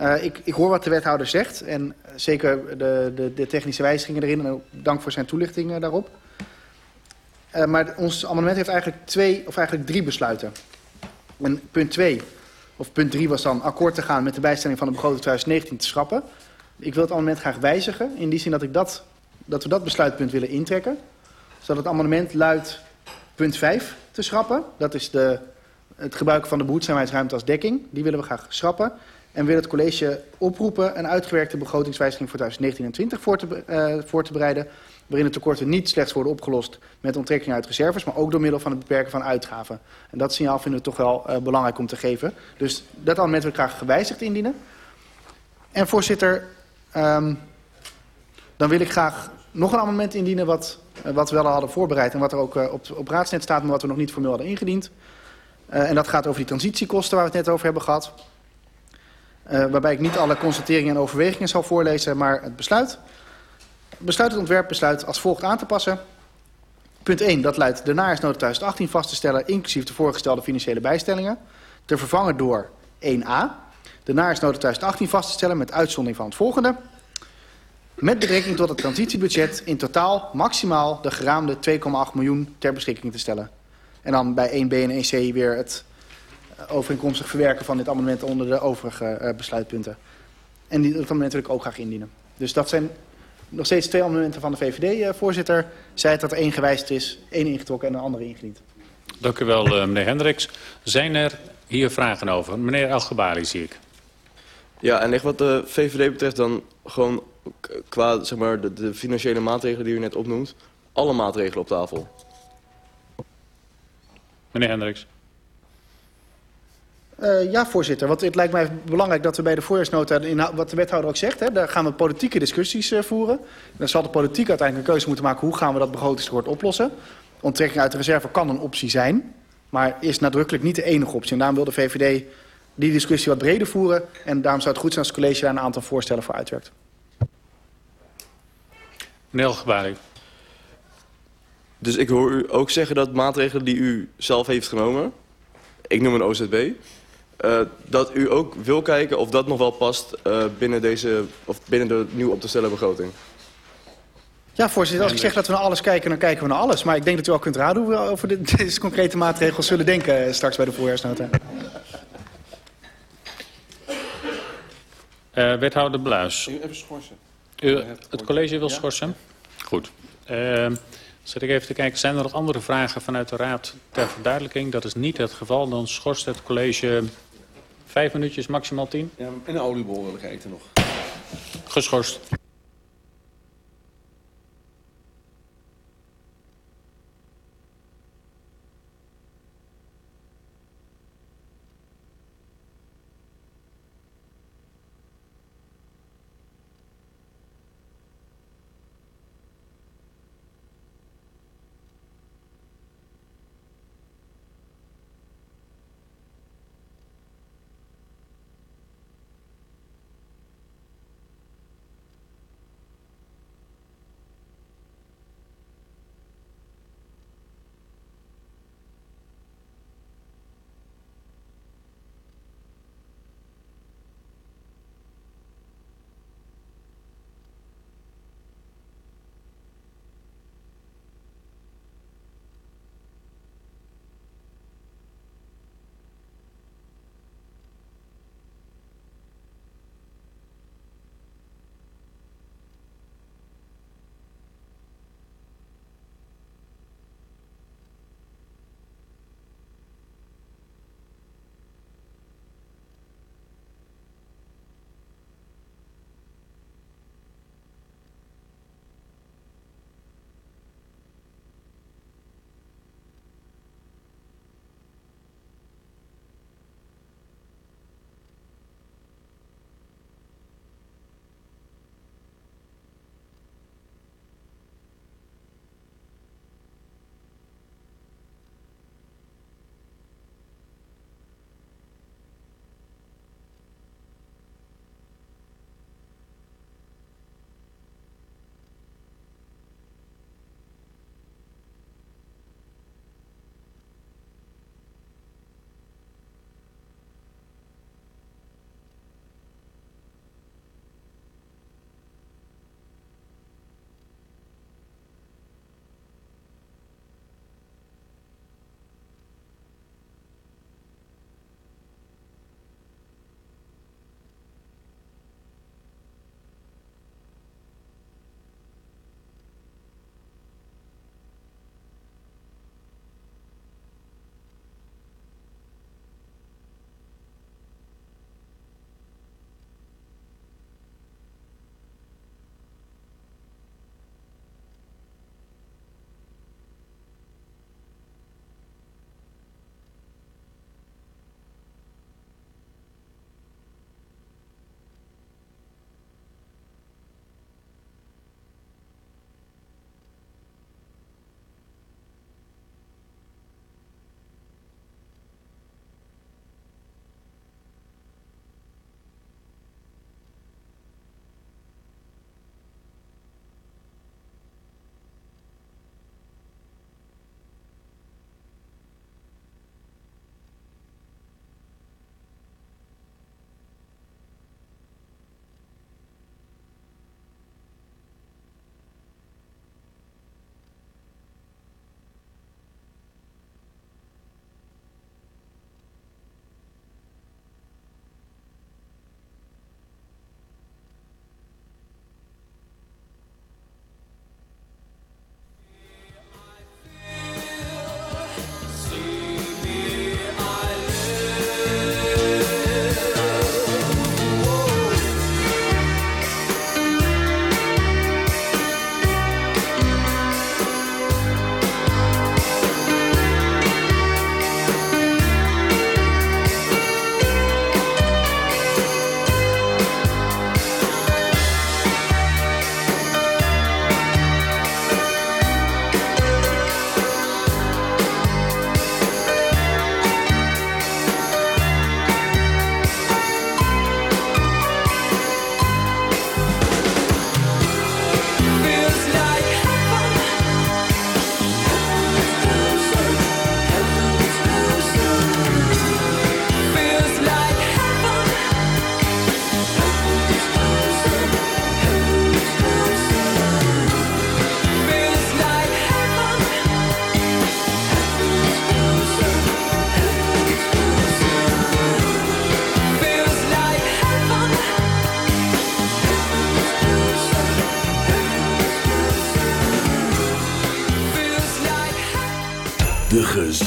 Uh, ik, ik hoor wat de wethouder zegt. En zeker de, de, de technische wijzigingen erin. En dank voor zijn toelichting daarop. Uh, maar ons amendement heeft eigenlijk twee, of eigenlijk drie besluiten. En punt 2, of punt 3 was dan akkoord te gaan met de bijstelling van de begroting 2019 te schrappen. Ik wil het amendement graag wijzigen. In die zin dat, ik dat, dat we dat besluitpunt willen intrekken zodat het amendement luidt punt 5 te schrappen. Dat is de, het gebruik van de behoedzaamheidsruimte als dekking. Die willen we graag schrappen. En willen het college oproepen een uitgewerkte begrotingswijziging voor 2019 en 2020 voor te, uh, voor te bereiden. Waarin de tekorten niet slechts worden opgelost met onttrekking uit reserves, maar ook door middel van het beperken van uitgaven. En dat signaal vinden we toch wel uh, belangrijk om te geven. Dus dat amendement wil ik graag gewijzigd indienen. En voorzitter, um, dan wil ik graag nog een amendement indienen wat, uh, wat we wel al hadden voorbereid... en wat er ook uh, op, op raadsnet staat, maar wat we nog niet formeel hadden ingediend. En dat gaat over die transitiekosten waar we het net over hebben gehad. Waarbij ik niet alle constateringen en overwegingen zal voorlezen, maar het besluit. Besluit het ontwerpbesluit als volgt aan te passen. Punt 1, dat luidt de najaarsnota 2018 vast te stellen... inclusief de voorgestelde financiële bijstellingen... te vervangen door 1a. De najaarsnota 2018 vast te stellen met uitzondering van het volgende... Met betrekking tot het transitiebudget in totaal maximaal de geraamde 2,8 miljoen ter beschikking te stellen. En dan bij 1b en 1c weer het overeenkomstig verwerken van dit amendement onder de overige uh, besluitpunten. En die, dat amendement wil ik ook graag indienen. Dus dat zijn nog steeds twee amendementen van de VVD, uh, voorzitter. Zij het dat er één gewijzigd is, één ingetrokken en een andere ingediend. Dank u wel, uh, meneer Hendricks. Zijn er hier vragen over? Meneer Algebali zie ik. Ja, en echt wat de VVD betreft dan gewoon qua zeg maar, de, de financiële maatregelen die u net opnoemt, alle maatregelen op tafel. Meneer Hendricks. Uh, ja, voorzitter. Want het lijkt mij belangrijk dat we bij de voorjaarsnota, wat de wethouder ook zegt, hè, daar gaan we politieke discussies uh, voeren. Dan zal de politiek uiteindelijk een keuze moeten maken hoe gaan we dat begrotingstekort oplossen. Onttrekking uit de reserve kan een optie zijn, maar is nadrukkelijk niet de enige optie. En daarom wil de VVD die discussie wat breder voeren. En daarom zou het goed zijn als het college daar een aantal voorstellen voor uitwerkt. Meneer Gebari. Dus ik hoor u ook zeggen dat maatregelen die u zelf heeft genomen, ik noem een OZB, uh, dat u ook wil kijken of dat nog wel past uh, binnen, deze, of binnen de nieuw op te stellen begroting. Ja, voorzitter, als ik zeg dat we naar alles kijken, dan kijken we naar alles. Maar ik denk dat u al kunt raden hoe we over de, deze concrete maatregelen zullen denken uh, straks bij de voorjaarsnota. Uh, wethouder Bluis. Even schorsen. U, het college wil schorsen? Goed. Uh, zet ik even te kijken. Zijn er nog andere vragen vanuit de raad ter verduidelijking? Dat is niet het geval. Dan schorst het college vijf minuutjes, maximaal tien. Ja, en een oliebol wil ik eten nog. Geschorst.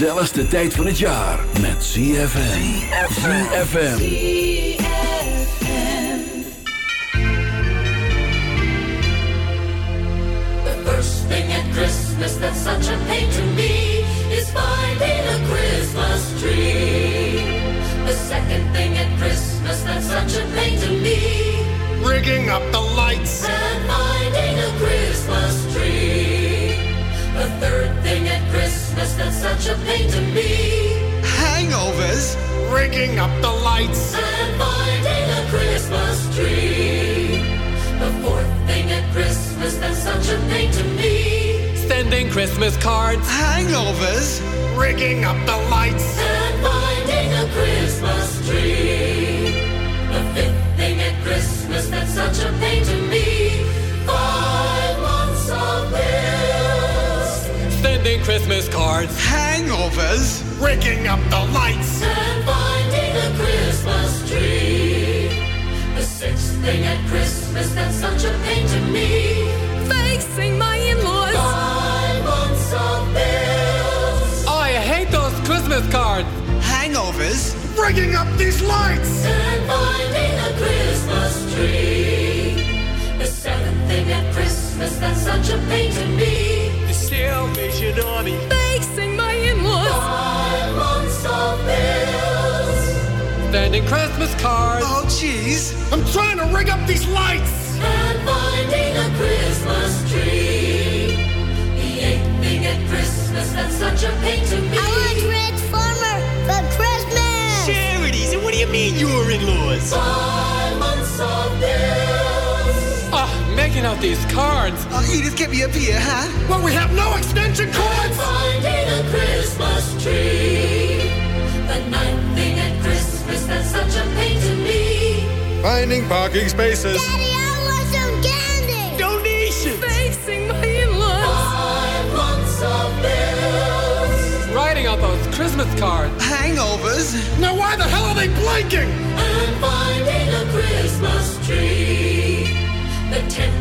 Gezelligste tijd van het jaar met ZFM. ZFM. The first thing at Christmas that's such a pain to me is finding a Christmas tree. The second thing at Christmas that's such a pain to me, rigging up the lights and finding a Christmas tree. The third thing at Christmas that's such a pain to me, hangovers, rigging up the lights. And finding a Christmas tree. The fourth thing at Christmas that's such a pain to me, sending Christmas cards, hangovers, rigging up the lights. And finding a Christmas tree. The fifth thing at Christmas that's such a pain to me, Christmas cards, hangovers, rigging up the lights and finding a Christmas tree. The sixth thing at Christmas that's such a pain to me, facing my in-laws. Five months of bills. Oh, I hate those Christmas cards. Hangovers, rigging up these lights and finding a Christmas tree. The seventh thing at Christmas that's such a pain to me, the Salvation Army, facing my in-laws. Five months of bills. Sending Christmas cards. Oh, jeez. I'm trying to rig up these lights. And finding a Christmas tree. The eighth thing at Christmas that's such a pain to me. I want Red Farmer for Christmas. Charities, and what do you mean your in-laws? Five months of bills. Making out these cards. Oh, Edith, get me up here, huh? Well, we have no extension cords. And finding a Christmas tree. The ninth thing at Christmas that's such a pain to me. Finding parking spaces. Daddy, I want some candy. Donations. Facing my in-laws. Five months of bills. Writing out those Christmas cards. Hangovers. Now why the hell are they blinking? And finding a Christmas tree. The tenth thing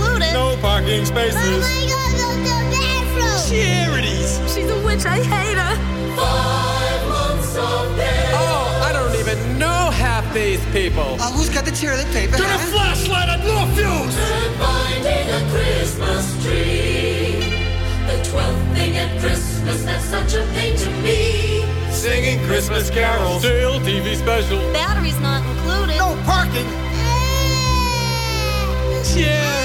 No parking spaces. Mama, I gotta go to the bathroom. Charities. She's a witch, I hate her. Five months of bills. Oh, I don't even know half these people. Uh, who's got the toilet paper? Get a flashlight and no fuse. And finding a Christmas tree. The twelfth thing at Christmas that's such a pain to me. Singing Christmas carols. Stale TV special. Batteries not included. No parking. Charities.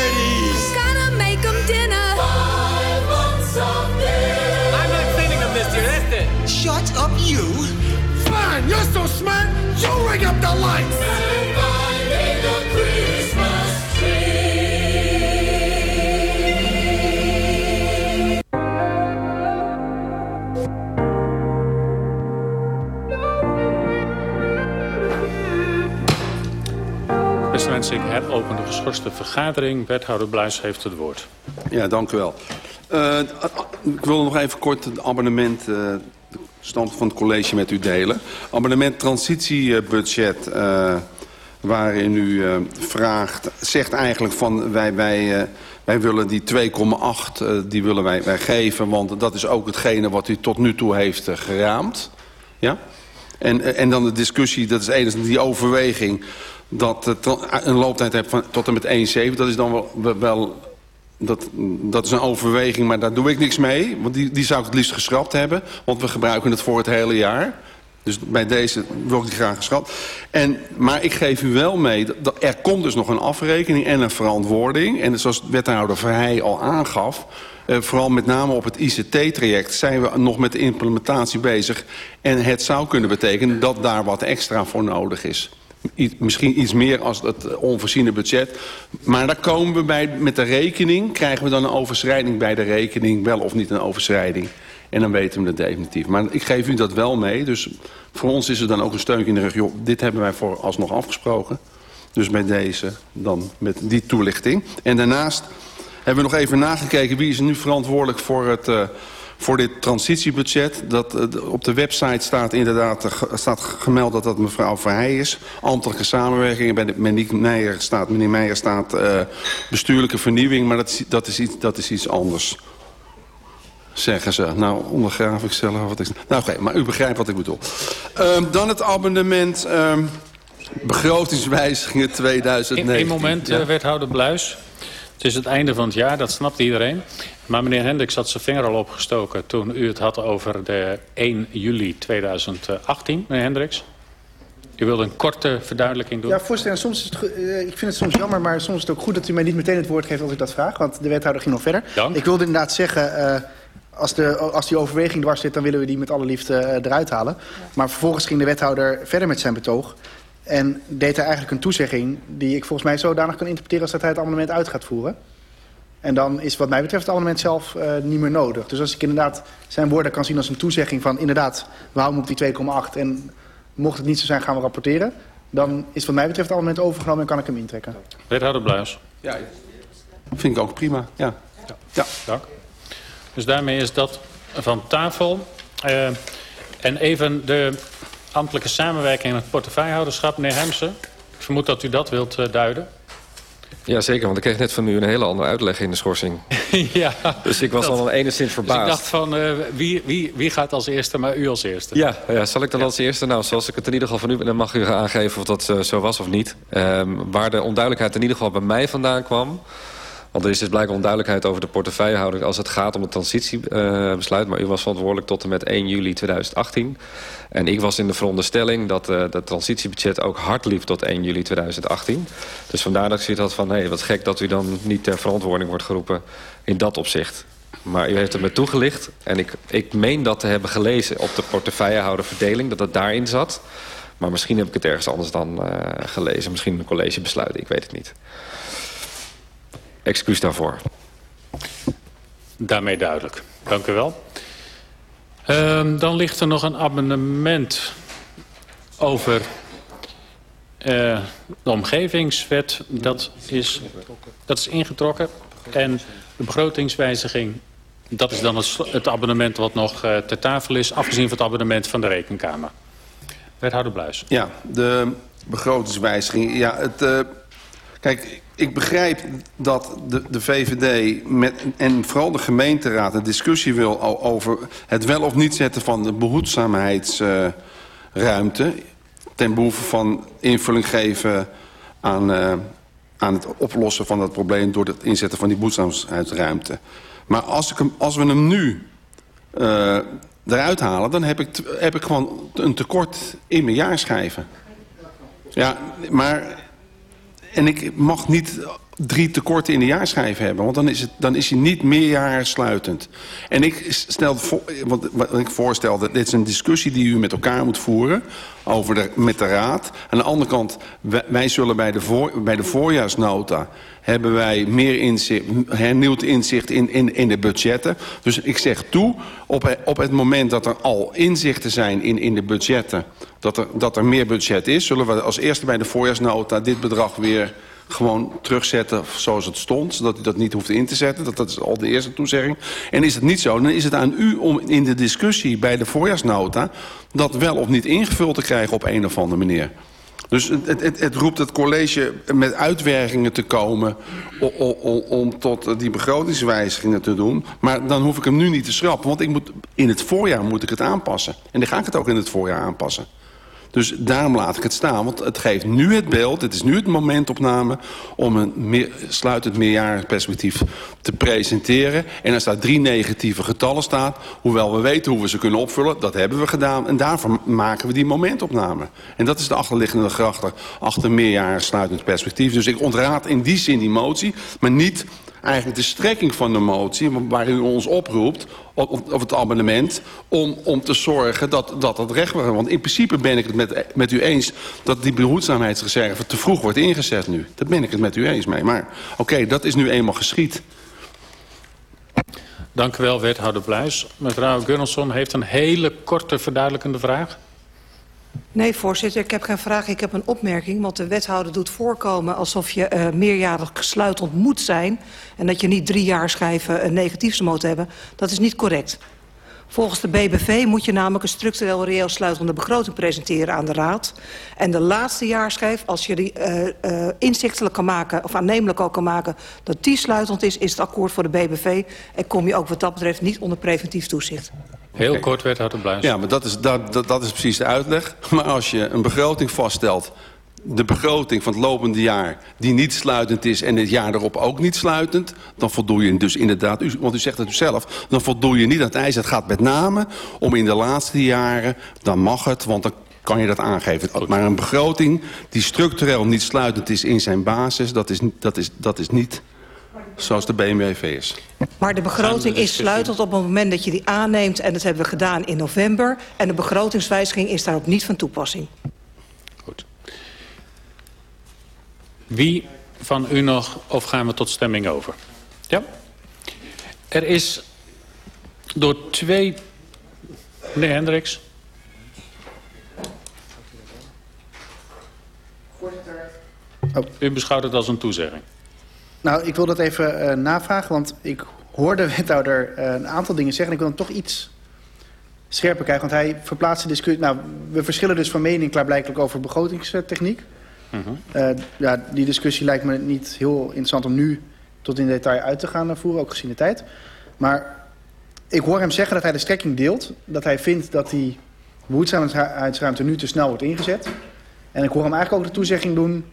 Gotta make them dinner. Five months of bills. I'm not sending them this year, that's it. Shut up, you. Fine, you're so smart. You ring up the lights. And finding a Mensen, ik de geschorste vergadering. Wethouder Bluis heeft het woord. Ja, dank u wel. Uh, ik wil nog even kort het abonnement, uh, de van het college met u delen. Abonnement transitiebudget, uh, waarin u vraagt, zegt eigenlijk van wij, wij, wij willen die 2,8, die willen wij, wij geven. Want dat is ook hetgene wat u tot nu toe heeft geraamd. Ja? En, en dan de discussie, dat is enigszins die overweging dat het een looptijd hebt van tot en met 1,7. Dat is dan wel, wel dat, dat is een overweging, maar daar doe ik niks mee. Want die, die zou ik het liefst geschrapt hebben. Want we gebruiken het voor het hele jaar. Dus bij deze wil ik die graag geschrapt. En, maar ik geef u wel mee, dat, er komt dus nog een afrekening en een verantwoording. En zoals wethouder Verheij al aangaf... Uh, vooral met name op het ICT-traject zijn we nog met de implementatie bezig. En het zou kunnen betekenen dat daar wat extra voor nodig is. Misschien iets meer als het onvoorziene budget. Maar daar komen we bij met de rekening. Krijgen we dan een overschrijding bij de rekening? Wel of niet een overschrijding? En dan weten we het definitief. Maar ik geef u dat wel mee. Dus voor ons is er dan ook een steuntje in de rug. Joh, dit hebben wij voor alsnog afgesproken. Dus met deze, dan met die toelichting. En daarnaast hebben we nog even nagekeken... wie is nu verantwoordelijk voor, het, uh, voor dit transitiebudget. Dat, uh, op de website staat inderdaad uh, staat gemeld dat dat mevrouw Verheij is. Ambtelijke samenwerking. Bij de, meneer Meijer staat, meneer Meijer staat bestuurlijke vernieuwing. Maar dat, dat, is iets, dat is iets anders zeggen ze. Nou, ondergraaf ik zelf wat is. Nou, oké, okay, maar u begrijpt wat ik bedoel. Um, dan het abonnement um, begrotingswijzigingen 2009. Eén moment, ja. uh, wethouder Bluis. Het is het einde van het jaar, dat snapt iedereen. Maar meneer Hendricks had zijn vinger al opgestoken toen u het had over de 1 juli 2018, meneer Hendricks. U wilde een korte verduidelijking doen? Ja, voorzitter, soms is het, uh, ik vind het soms jammer, maar soms is het ook goed dat u mij niet meteen het woord geeft als ik dat vraag. Want de wethouder ging nog verder. Dank. Ik wilde inderdaad zeggen, uh, als, de, als die overweging dwars zit, dan willen we die met alle liefde uh, eruit halen. Maar vervolgens ging de wethouder verder met zijn betoog. En deed hij eigenlijk een toezegging die ik volgens mij zodanig kan interpreteren als dat hij het amendement uit gaat voeren. En dan is wat mij betreft het amendement zelf uh, niet meer nodig. Dus als ik inderdaad zijn woorden kan zien als een toezegging van inderdaad, we houden op die 2,8 en mocht het niet zo zijn gaan we rapporteren. Dan is wat mij betreft het amendement overgenomen en kan ik hem intrekken. Wethouder Bluis. Ja, vind ik ook prima. Ja. ja. ja. Dank. Dus daarmee is dat van tafel. Uh, en even de ambtelijke samenwerking en het portefeuillehouderschap. Meneer Hemsen, ik vermoed dat u dat wilt uh, duiden. Ja, zeker, want ik kreeg net van u een hele andere uitleg in de schorsing. ja. Dus ik was dat, al enigszins verbaasd. Dus ik dacht van, uh, wie, wie, wie gaat als eerste, maar u als eerste? Ja, ja zal ik dan ja. als eerste? Nou, zoals ik het in ieder geval van u... dan mag u aangeven of dat uh, zo was of niet. Um, waar de onduidelijkheid in ieder geval bij mij vandaan kwam... Want er is dus blijkbaar onduidelijkheid over de portefeuillehouding... als het gaat om het transitiebesluit. Uh, maar u was verantwoordelijk tot en met 1 juli 2018. En ik was in de veronderstelling dat uh, het transitiebudget ook hard liep tot 1 juli 2018. Dus vandaar dat ik zoiets had van... hé, hey, wat gek dat u dan niet ter verantwoording wordt geroepen in dat opzicht. Maar u heeft het me toegelicht. En ik, ik meen dat te hebben gelezen op de portefeuillehouderverdeling... dat het daarin zat. Maar misschien heb ik het ergens anders dan uh, gelezen. Misschien een collegebesluit, ik weet het niet. Excuus daarvoor. Daarmee duidelijk. Dank u wel. Um, dan ligt er nog een abonnement over uh, de omgevingswet. Dat is, dat is ingetrokken. En de begrotingswijziging, dat is dan het, het abonnement wat nog uh, ter tafel is... afgezien van het abonnement van de Rekenkamer. Wethouder Bluis. Ja, de begrotingswijziging. Ja, het, uh, kijk, ik begrijp dat de, de VVD met, en vooral de gemeenteraad een discussie wil over het wel of niet zetten van de behoedzaamheidsruimte. Ten behoeve van invulling geven aan, uh, aan het oplossen van dat probleem door het inzetten van die behoedzaamheidsruimte. Maar als, ik hem, als we hem nu uh, eruit halen, dan heb ik, heb ik gewoon een tekort in mijn jaarschijven. Ja, maar en ik mag niet drie tekorten in de jaarschijf hebben. Want dan is, het, dan is hij niet meerjaarsluitend. En ik stel voor, wat, ik voorstelde, dit is een discussie die u met elkaar moet voeren. Over de, met de raad. Aan de andere kant, wij, wij zullen bij de, voor, bij de voorjaarsnota hebben wij meer inzicht, hernieuwd inzicht in, in, in de budgetten. Dus ik zeg toe, op, op het moment dat er al inzichten zijn in, in de budgetten... Dat er, dat er meer budget is, zullen we als eerste bij de voorjaarsnota dit bedrag weer gewoon terugzetten zoals het stond. Zodat u dat niet hoeft in te zetten. Dat, dat is al de eerste toezegging. En is het niet zo, dan is het aan u om in de discussie bij de voorjaarsnota... dat wel of niet ingevuld te krijgen op een of andere manier. Dus het, het, het roept het college met uitwerkingen te komen... om, om, tot die begrotingswijzigingen te doen. Maar dan hoef ik hem nu niet te schrappen. Want ik moet, in het voorjaar moet ik het aanpassen. En dan ga ik het ook in het voorjaar aanpassen. Dus daarom laat ik het staan. Want het geeft nu het beeld, het is nu het momentopname... om een meer, sluitend meerjarenperspectief te presenteren. En als daar drie negatieve getallen staat... hoewel we weten hoe we ze kunnen opvullen, dat hebben we gedaan. En daarvoor maken we die momentopname. En dat is de achterliggende grachter achter meerjaren sluitend perspectief. Dus ik ontraad in die zin die motie, maar niet eigenlijk de strekking van de motie... waarin u ons oproept, of, het amendement... om, om te zorgen dat, dat dat recht wordt. Want in principe ben ik het met, met u eens... dat die behoedzaamheidsreserve te vroeg wordt ingezet nu. Daar ben ik het met u eens mee. Maar oké, dat is nu eenmaal geschied. Dank u wel, wethouder Bluis. Mevrouw Gunnelson heeft een hele korte verduidelijkende vraag. Nee, voorzitter, ik heb geen vraag. Ik heb een opmerking, want de wethouder doet voorkomen... alsof je uh, meerjarig sluitend moet zijn... en dat je niet drie jaar schijven een negatief moet hebben. Dat is niet correct. Volgens de BBV moet je namelijk een structureel reëel sluitende begroting presenteren aan de Raad. En de laatste jaarschijf, als je die uh, inzichtelijk kan maken, of aannemelijk ook kan maken, dat die sluitend is, is het akkoord voor de BBV. En kom je ook wat dat betreft niet onder preventief toezicht. Heel okay. kort, wethouder Bluis. Ja, maar dat is, dat, dat, dat is precies de uitleg. Maar als je een begroting vaststelt de begroting van het lopende jaar die niet sluitend is... en het jaar erop ook niet sluitend... dan voldoe je dus inderdaad, u, want u zegt het u zelf... dan voldoe je niet aan het eis. Het gaat met name om in de laatste jaren... dan mag het, want dan kan je dat aangeven. Goed. Maar een begroting die structureel niet sluitend is in zijn basis... dat is, dat is, dat is niet zoals de BMWV is. Maar de begroting is sluitend op het moment dat je die aanneemt... en dat hebben we gedaan in november... en de begrotingswijziging is daarop niet van toepassing. Wie van u nog, of gaan we tot stemming over? Ja? Er is door twee... Meneer Hendricks. Oh. U beschouwt het als een toezegging. Nou, ik wil dat even uh, navragen, want ik hoorde wethouder uh, een aantal dingen zeggen. Ik wil hem toch iets scherper krijgen, want hij verplaatst de discussie... Nou, we verschillen dus van mening klaarblijkelijk over begrotingstechniek. Uh -huh. uh, ja, die discussie lijkt me niet heel interessant om nu tot in detail uit te gaan voeren, ook gezien de tijd. Maar ik hoor hem zeggen dat hij de strekking deelt. Dat hij vindt dat die behoedzaamheidsruimte nu te snel wordt ingezet. En ik hoor hem eigenlijk ook de toezegging doen...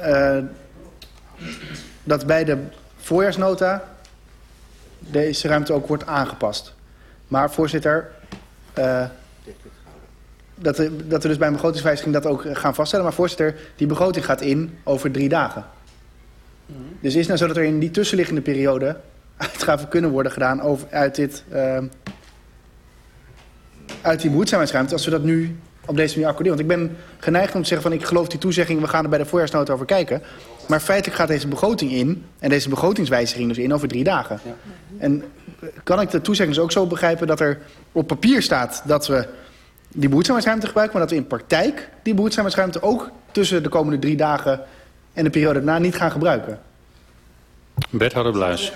Uh, dat bij de voorjaarsnota deze ruimte ook wordt aangepast. Maar voorzitter... Uh, dat, er, dat we dus bij een begrotingswijziging dat ook gaan vaststellen. Maar voorzitter, die begroting gaat in over drie dagen. Dus is het nou zo dat er in die tussenliggende periode uitgaven kunnen worden gedaan over, uit, dit, uh, uit die behoedzaamheidsruimte als we dat nu op deze manier accorderen. Want ik ben geneigd om te zeggen van ik geloof die toezegging, we gaan er bij de voorjaarsnota over kijken. Maar feitelijk gaat deze begroting in, en deze begrotingswijziging dus in over drie dagen. Ja. En kan ik de toezegging dus ook zo begrijpen dat er op papier staat dat we die behoedzaamheidsruimte gebruiken... maar dat we in praktijk die behoedzaamheidsruimte ook tussen de komende drie dagen... en de periode daarna niet gaan gebruiken. Wethouder Bluis.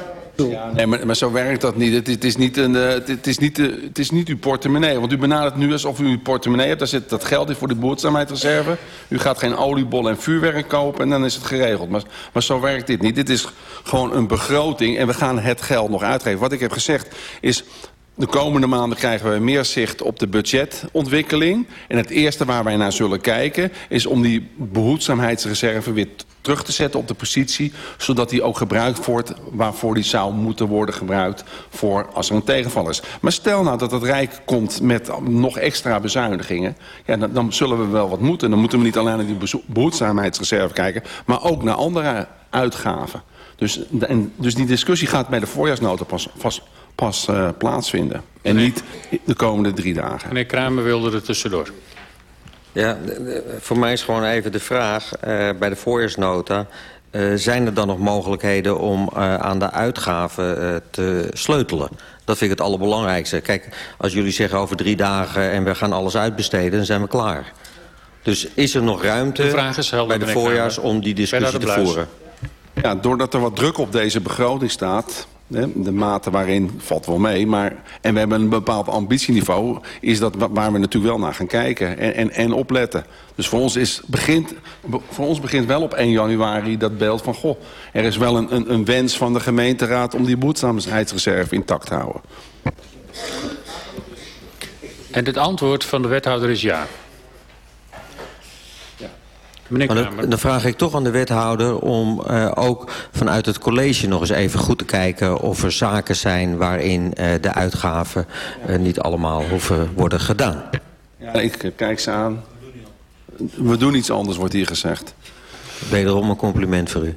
Ja, nee, maar, maar zo werkt dat niet. Het, het, is niet een, uh, het, is niet, uh, het is niet uw portemonnee. Want u benadert nu alsof u uw portemonnee hebt. Daar zit dat geld in voor de behoedzaamheidsreserve. U gaat geen oliebol en vuurwerk kopen en dan is het geregeld. Maar, maar zo werkt dit niet. Dit is gewoon een begroting en we gaan het geld nog uitgeven. Wat ik heb gezegd is... De komende maanden krijgen we meer zicht op de budgetontwikkeling. En het eerste waar wij naar zullen kijken... is om die behoedzaamheidsreserve weer terug te zetten op de positie... zodat die ook gebruikt wordt waarvoor die zou moeten worden gebruikt... voor als er een tegenval is. Maar stel nou dat het Rijk komt met nog extra bezuinigingen... Ja, dan, dan zullen we wel wat moeten. Dan moeten we niet alleen naar die behoedzaamheidsreserve kijken... maar ook naar andere uitgaven. Dus, en, dus die discussie gaat bij de voorjaarsnota pas, pas, pas uh, plaatsvinden. En nee. niet de komende drie dagen. Meneer Kramer wilde er tussendoor. Ja, voor mij is gewoon even de vraag uh, bij de voorjaarsnota... Uh, zijn er dan nog mogelijkheden om uh, aan de uitgaven uh, te sleutelen? Dat vind ik het allerbelangrijkste. Kijk, als jullie zeggen over drie dagen en we gaan alles uitbesteden... dan zijn we klaar. Dus is er nog ruimte de vraag is helder, bij de voorjaars om die discussie te voeren? Ja, doordat er wat druk op deze begroting staat... de mate waarin valt wel mee, maar... en we hebben een bepaald ambitieniveau... is dat waar we natuurlijk wel naar gaan kijken en, en, en opletten. Dus voor ons, is, begint, voor ons begint wel op 1 januari dat beeld van... goh, er is wel een, een, een wens van de gemeenteraad... om die behoedzaamheidsreserve intact te houden. En het antwoord van de wethouder is ja. Maar dan, dan, vraag ik toch aan de wethouder om uh, ook vanuit het college nog eens even goed te kijken of er zaken zijn waarin uh, de uitgaven uh, niet allemaal hoeven worden gedaan. Ja, ik kijk ze aan. We doen iets anders, wordt hier gezegd. Wederom een compliment voor u.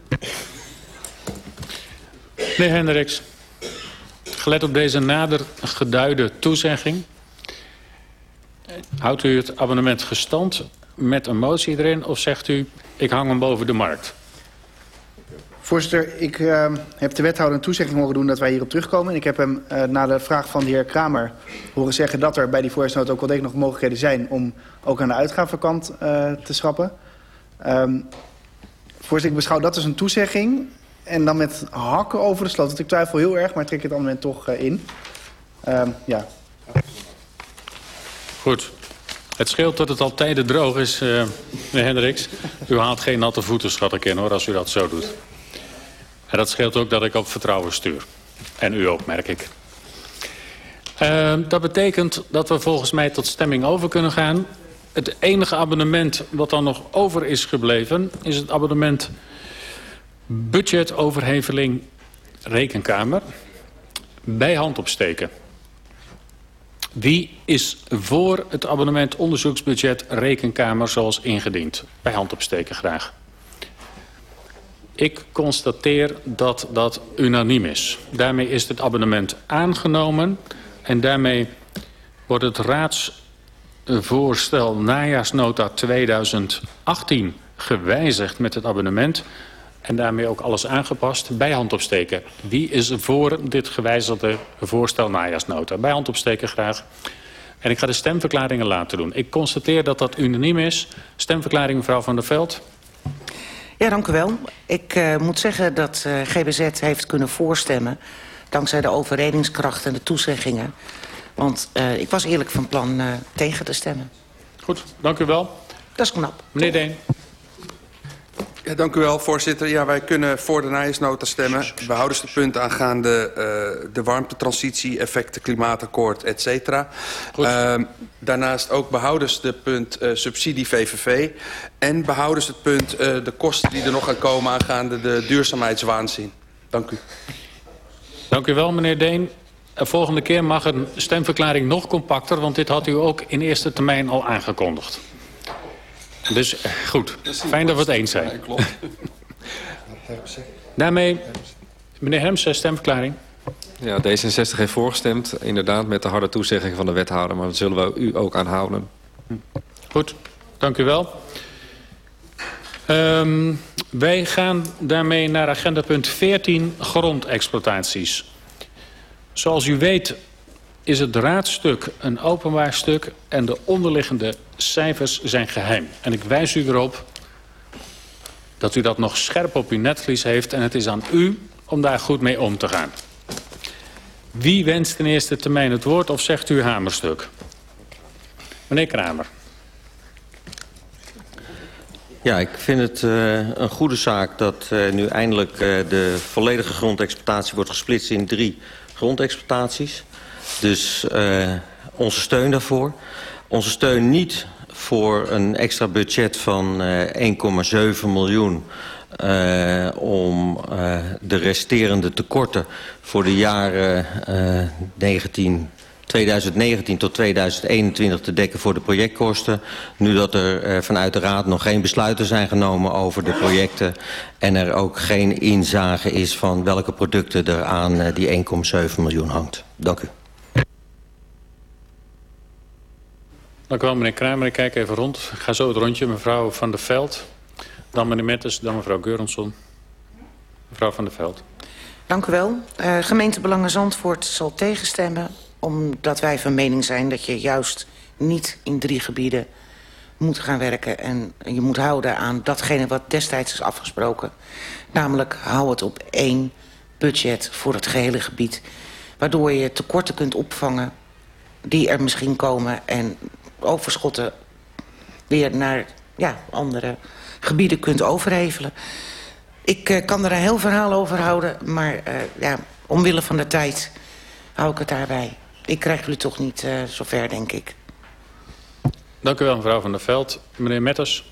Meneer Hendricks, gelet op deze nader geduide toezegging... houdt u het abonnement gestand met een motie erin... of zegt u, ik hang hem boven de markt? Voorzitter, ik uh, heb de wethouder een toezegging horen doen dat wij hierop terugkomen. En ik heb hem uh, na de vraag van de heer Kramer horen zeggen dat er bij die voorjaarsnota ook wel degelijk nog mogelijkheden zijn om ook aan de uitgavenkant uh, te schrappen. Um, voorzitter, ik beschouw dat als een toezegging en dan met hakken over de sloot. Want ik twijfel heel erg, maar trek het dan moment toch in. Um, ja. Goed. Het scheelt dat het al tijden droog is, uh, meneer Hendricks. U haalt geen natte voeten, schat ik in, hoor, als u dat zo doet. En dat scheelt ook dat ik op vertrouwen stuur. En u ook, merk ik. Uh, dat betekent dat we volgens mij tot stemming over kunnen gaan. Het enige abonnement wat dan nog over is gebleven... is het abonnement budgetoverheveling rekenkamer. Bij hand opsteken. Wie is voor het abonnement onderzoeksbudget rekenkamer zoals ingediend? Bij hand opsteken graag. Ik constateer dat dat unaniem is. Daarmee is het abonnement aangenomen en daarmee wordt het raadsvoorstel najaarsnota 2018 gewijzigd met het abonnement en daarmee ook alles aangepast. Bij hand opsteken. Wie is voor dit gewijzigde voorstel najaarsnota? Bij hand opsteken graag. En ik ga de stemverklaringen laten doen. Ik constateer dat dat unaniem is. Stemverklaring mevrouw Van der Veld. Ja, dank u wel. Ik uh, moet zeggen dat uh, GBZ heeft kunnen voorstemmen... dankzij de overredingskracht en de toezeggingen. Want uh, ik was eerlijk van plan tegen te stemmen. Goed, dank u wel. Dat is knap. Meneer Deen. Ja, dank u wel, voorzitter. Ja, wij kunnen voor de najaarsnota stemmen. We houden de punt aangaande uh, de warmtetransitie, effecten, klimaatakkoord, et cetera. Uh, daarnaast ook behouden ze de punt uh, subsidie VVV. En behouden ze het punt de kosten die er nog gaan komen aangaande de duurzaamheidswaanzin. Dank u. Dank u wel, meneer Deen. De volgende keer mag een stemverklaring nog compacter... want dit had u ook in eerste termijn al aangekondigd. Dus goed, fijn dat we het eens zijn. Daarmee, meneer Hermsen, stemverklaring. Ja, D66 heeft voorgestemd, inderdaad, met de harde toezegging van de wethouder. Maar dat zullen we u ook aanhouden. Goed, dank u wel. Um, wij gaan daarmee naar agenda punt 14, grondexploitaties. Zoals u weet is het raadstuk een openbaar stuk en de onderliggende cijfers zijn geheim. En ik wijs u erop dat u dat nog scherp op uw netvlies heeft... en het is aan u om daar goed mee om te gaan. Wie wenst in eerste termijn het woord of zegt u hamerstuk? Meneer Kramer. Ja, ik vind het uh, een goede zaak dat uh, nu eindelijk uh, de volledige grondexploitatie wordt gesplitst in drie grondexploitaties. Dus uh, onze steun daarvoor. Onze steun niet voor een extra budget van uh, 1,7 miljoen... Uh, om uh, de resterende tekorten voor de jaren uh, 19, 2019 tot 2021 te dekken voor de projectkosten. Nu dat er uh, vanuit de Raad nog geen besluiten zijn genomen over de projecten... en er ook geen inzage is van welke producten er aan uh, die 1,7 miljoen hangt. Dank u. Dank u wel, meneer Kramer. Ik kijk even rond. Ik ga zo het rondje. Mevrouw Van der Veld, dan meneer Metters, dan mevrouw Geurensson. Mevrouw Van der Veld. Dank u wel. Uh, gemeentebelangen Zandvoort zal tegenstemmen... omdat wij van mening zijn dat je juist niet in drie gebieden moet gaan werken... en je moet houden aan datgene wat destijds is afgesproken. Namelijk, hou het op één budget voor het gehele gebied... waardoor je tekorten kunt opvangen die er misschien komen... en overschotten weer naar ja, andere gebieden kunt overhevelen. Ik uh, kan er een heel verhaal over houden, maar uh, ja, omwille van de tijd hou ik het daarbij. Ik krijg jullie toch niet uh, zover, denk ik. Dank u wel, mevrouw Van der Veld. Meneer Metters.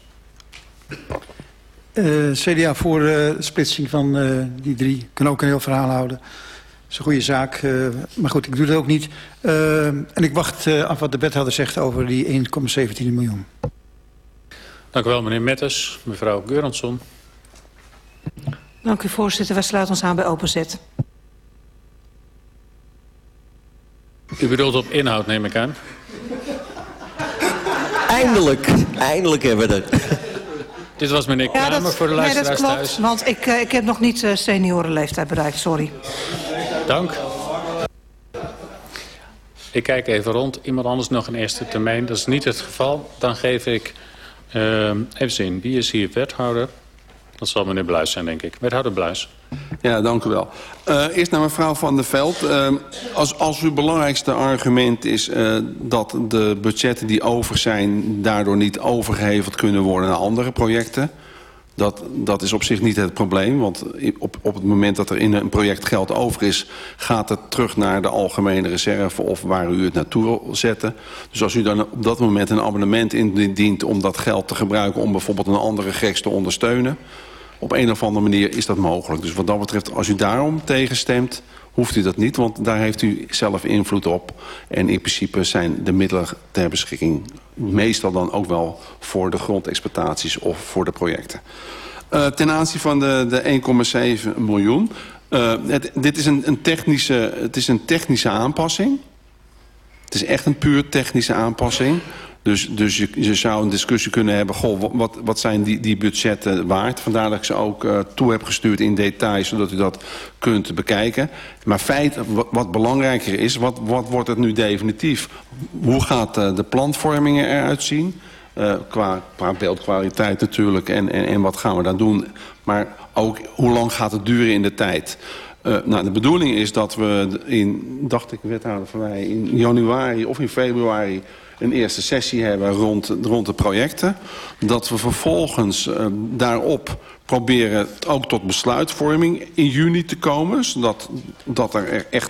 Uh, CDA voor de uh, splitsing van uh, die drie. Ik kan ook een heel verhaal houden. Dat is een goede zaak. Uh, maar goed, ik doe dat ook niet. Uh, en ik wacht uh, af wat de wethouder zegt over die 1,17 miljoen. Dank u wel, meneer Metters. Mevrouw Geuransson. Dank u, voorzitter. Wij sluiten ons aan bij openzet. U bedoelt op inhoud, neem ik aan. Eindelijk, eindelijk hebben we het. Dit was meneer Ja, Kramer dat, voor de nee, dat luisteraars klopt, thuis. want ik, eh, ik heb nog niet uh, seniorenleeftijd bereikt, sorry. Dank. Ik kijk even rond. Iemand anders nog een eerste termijn? Dat is niet het geval. Dan geef ik... Uh, even zien, wie is hier wethouder? Dat zal meneer Bluis zijn, denk ik. Wethouder Bluis. Ja, dank u wel. Uh, eerst naar mevrouw Van der Veld. Uh, als, als uw belangrijkste argument is uh, dat de budgetten die over zijn... daardoor niet overgeheveld kunnen worden naar andere projecten... Dat, dat is op zich niet het probleem, want op, op het moment dat er in een project geld over is... gaat het terug naar de algemene reserve of waar u het naartoe wil zetten. Dus als u dan op dat moment een abonnement indient om dat geld te gebruiken... om bijvoorbeeld een andere greks te ondersteunen... op een of andere manier is dat mogelijk. Dus wat dat betreft, als u daarom tegenstemt, hoeft u dat niet... want daar heeft u zelf invloed op. En in principe zijn de middelen ter beschikking meestal dan ook wel voor de grondexploitaties of voor de projecten. Uh, ten aanzien van de, de 1,7 miljoen. Het, dit is een, een, technische, het is een technische aanpassing. Het is echt een puur technische aanpassing. Dus, dus je, zou een discussie kunnen hebben... Goh, wat, wat zijn die, die budgetten waard? Vandaar dat ik ze ook uh, toe heb gestuurd in detail... zodat u dat kunt bekijken. Maar feit, wat, belangrijker is, wat, wat wordt het nu definitief? Hoe gaat uh, de plantvorming eruit zien? Uh, qua, beeldkwaliteit natuurlijk. En, en, en wat gaan we dan doen? Maar ook hoe lang gaat het duren in de tijd? Nou, de bedoeling is dat we in, dacht ik, wethouder van wij, in januari of in februari een eerste sessie hebben rond, rond de projecten. Dat we vervolgens uh, daarop proberen ook tot besluitvorming in juni te komen. Zodat dat er echt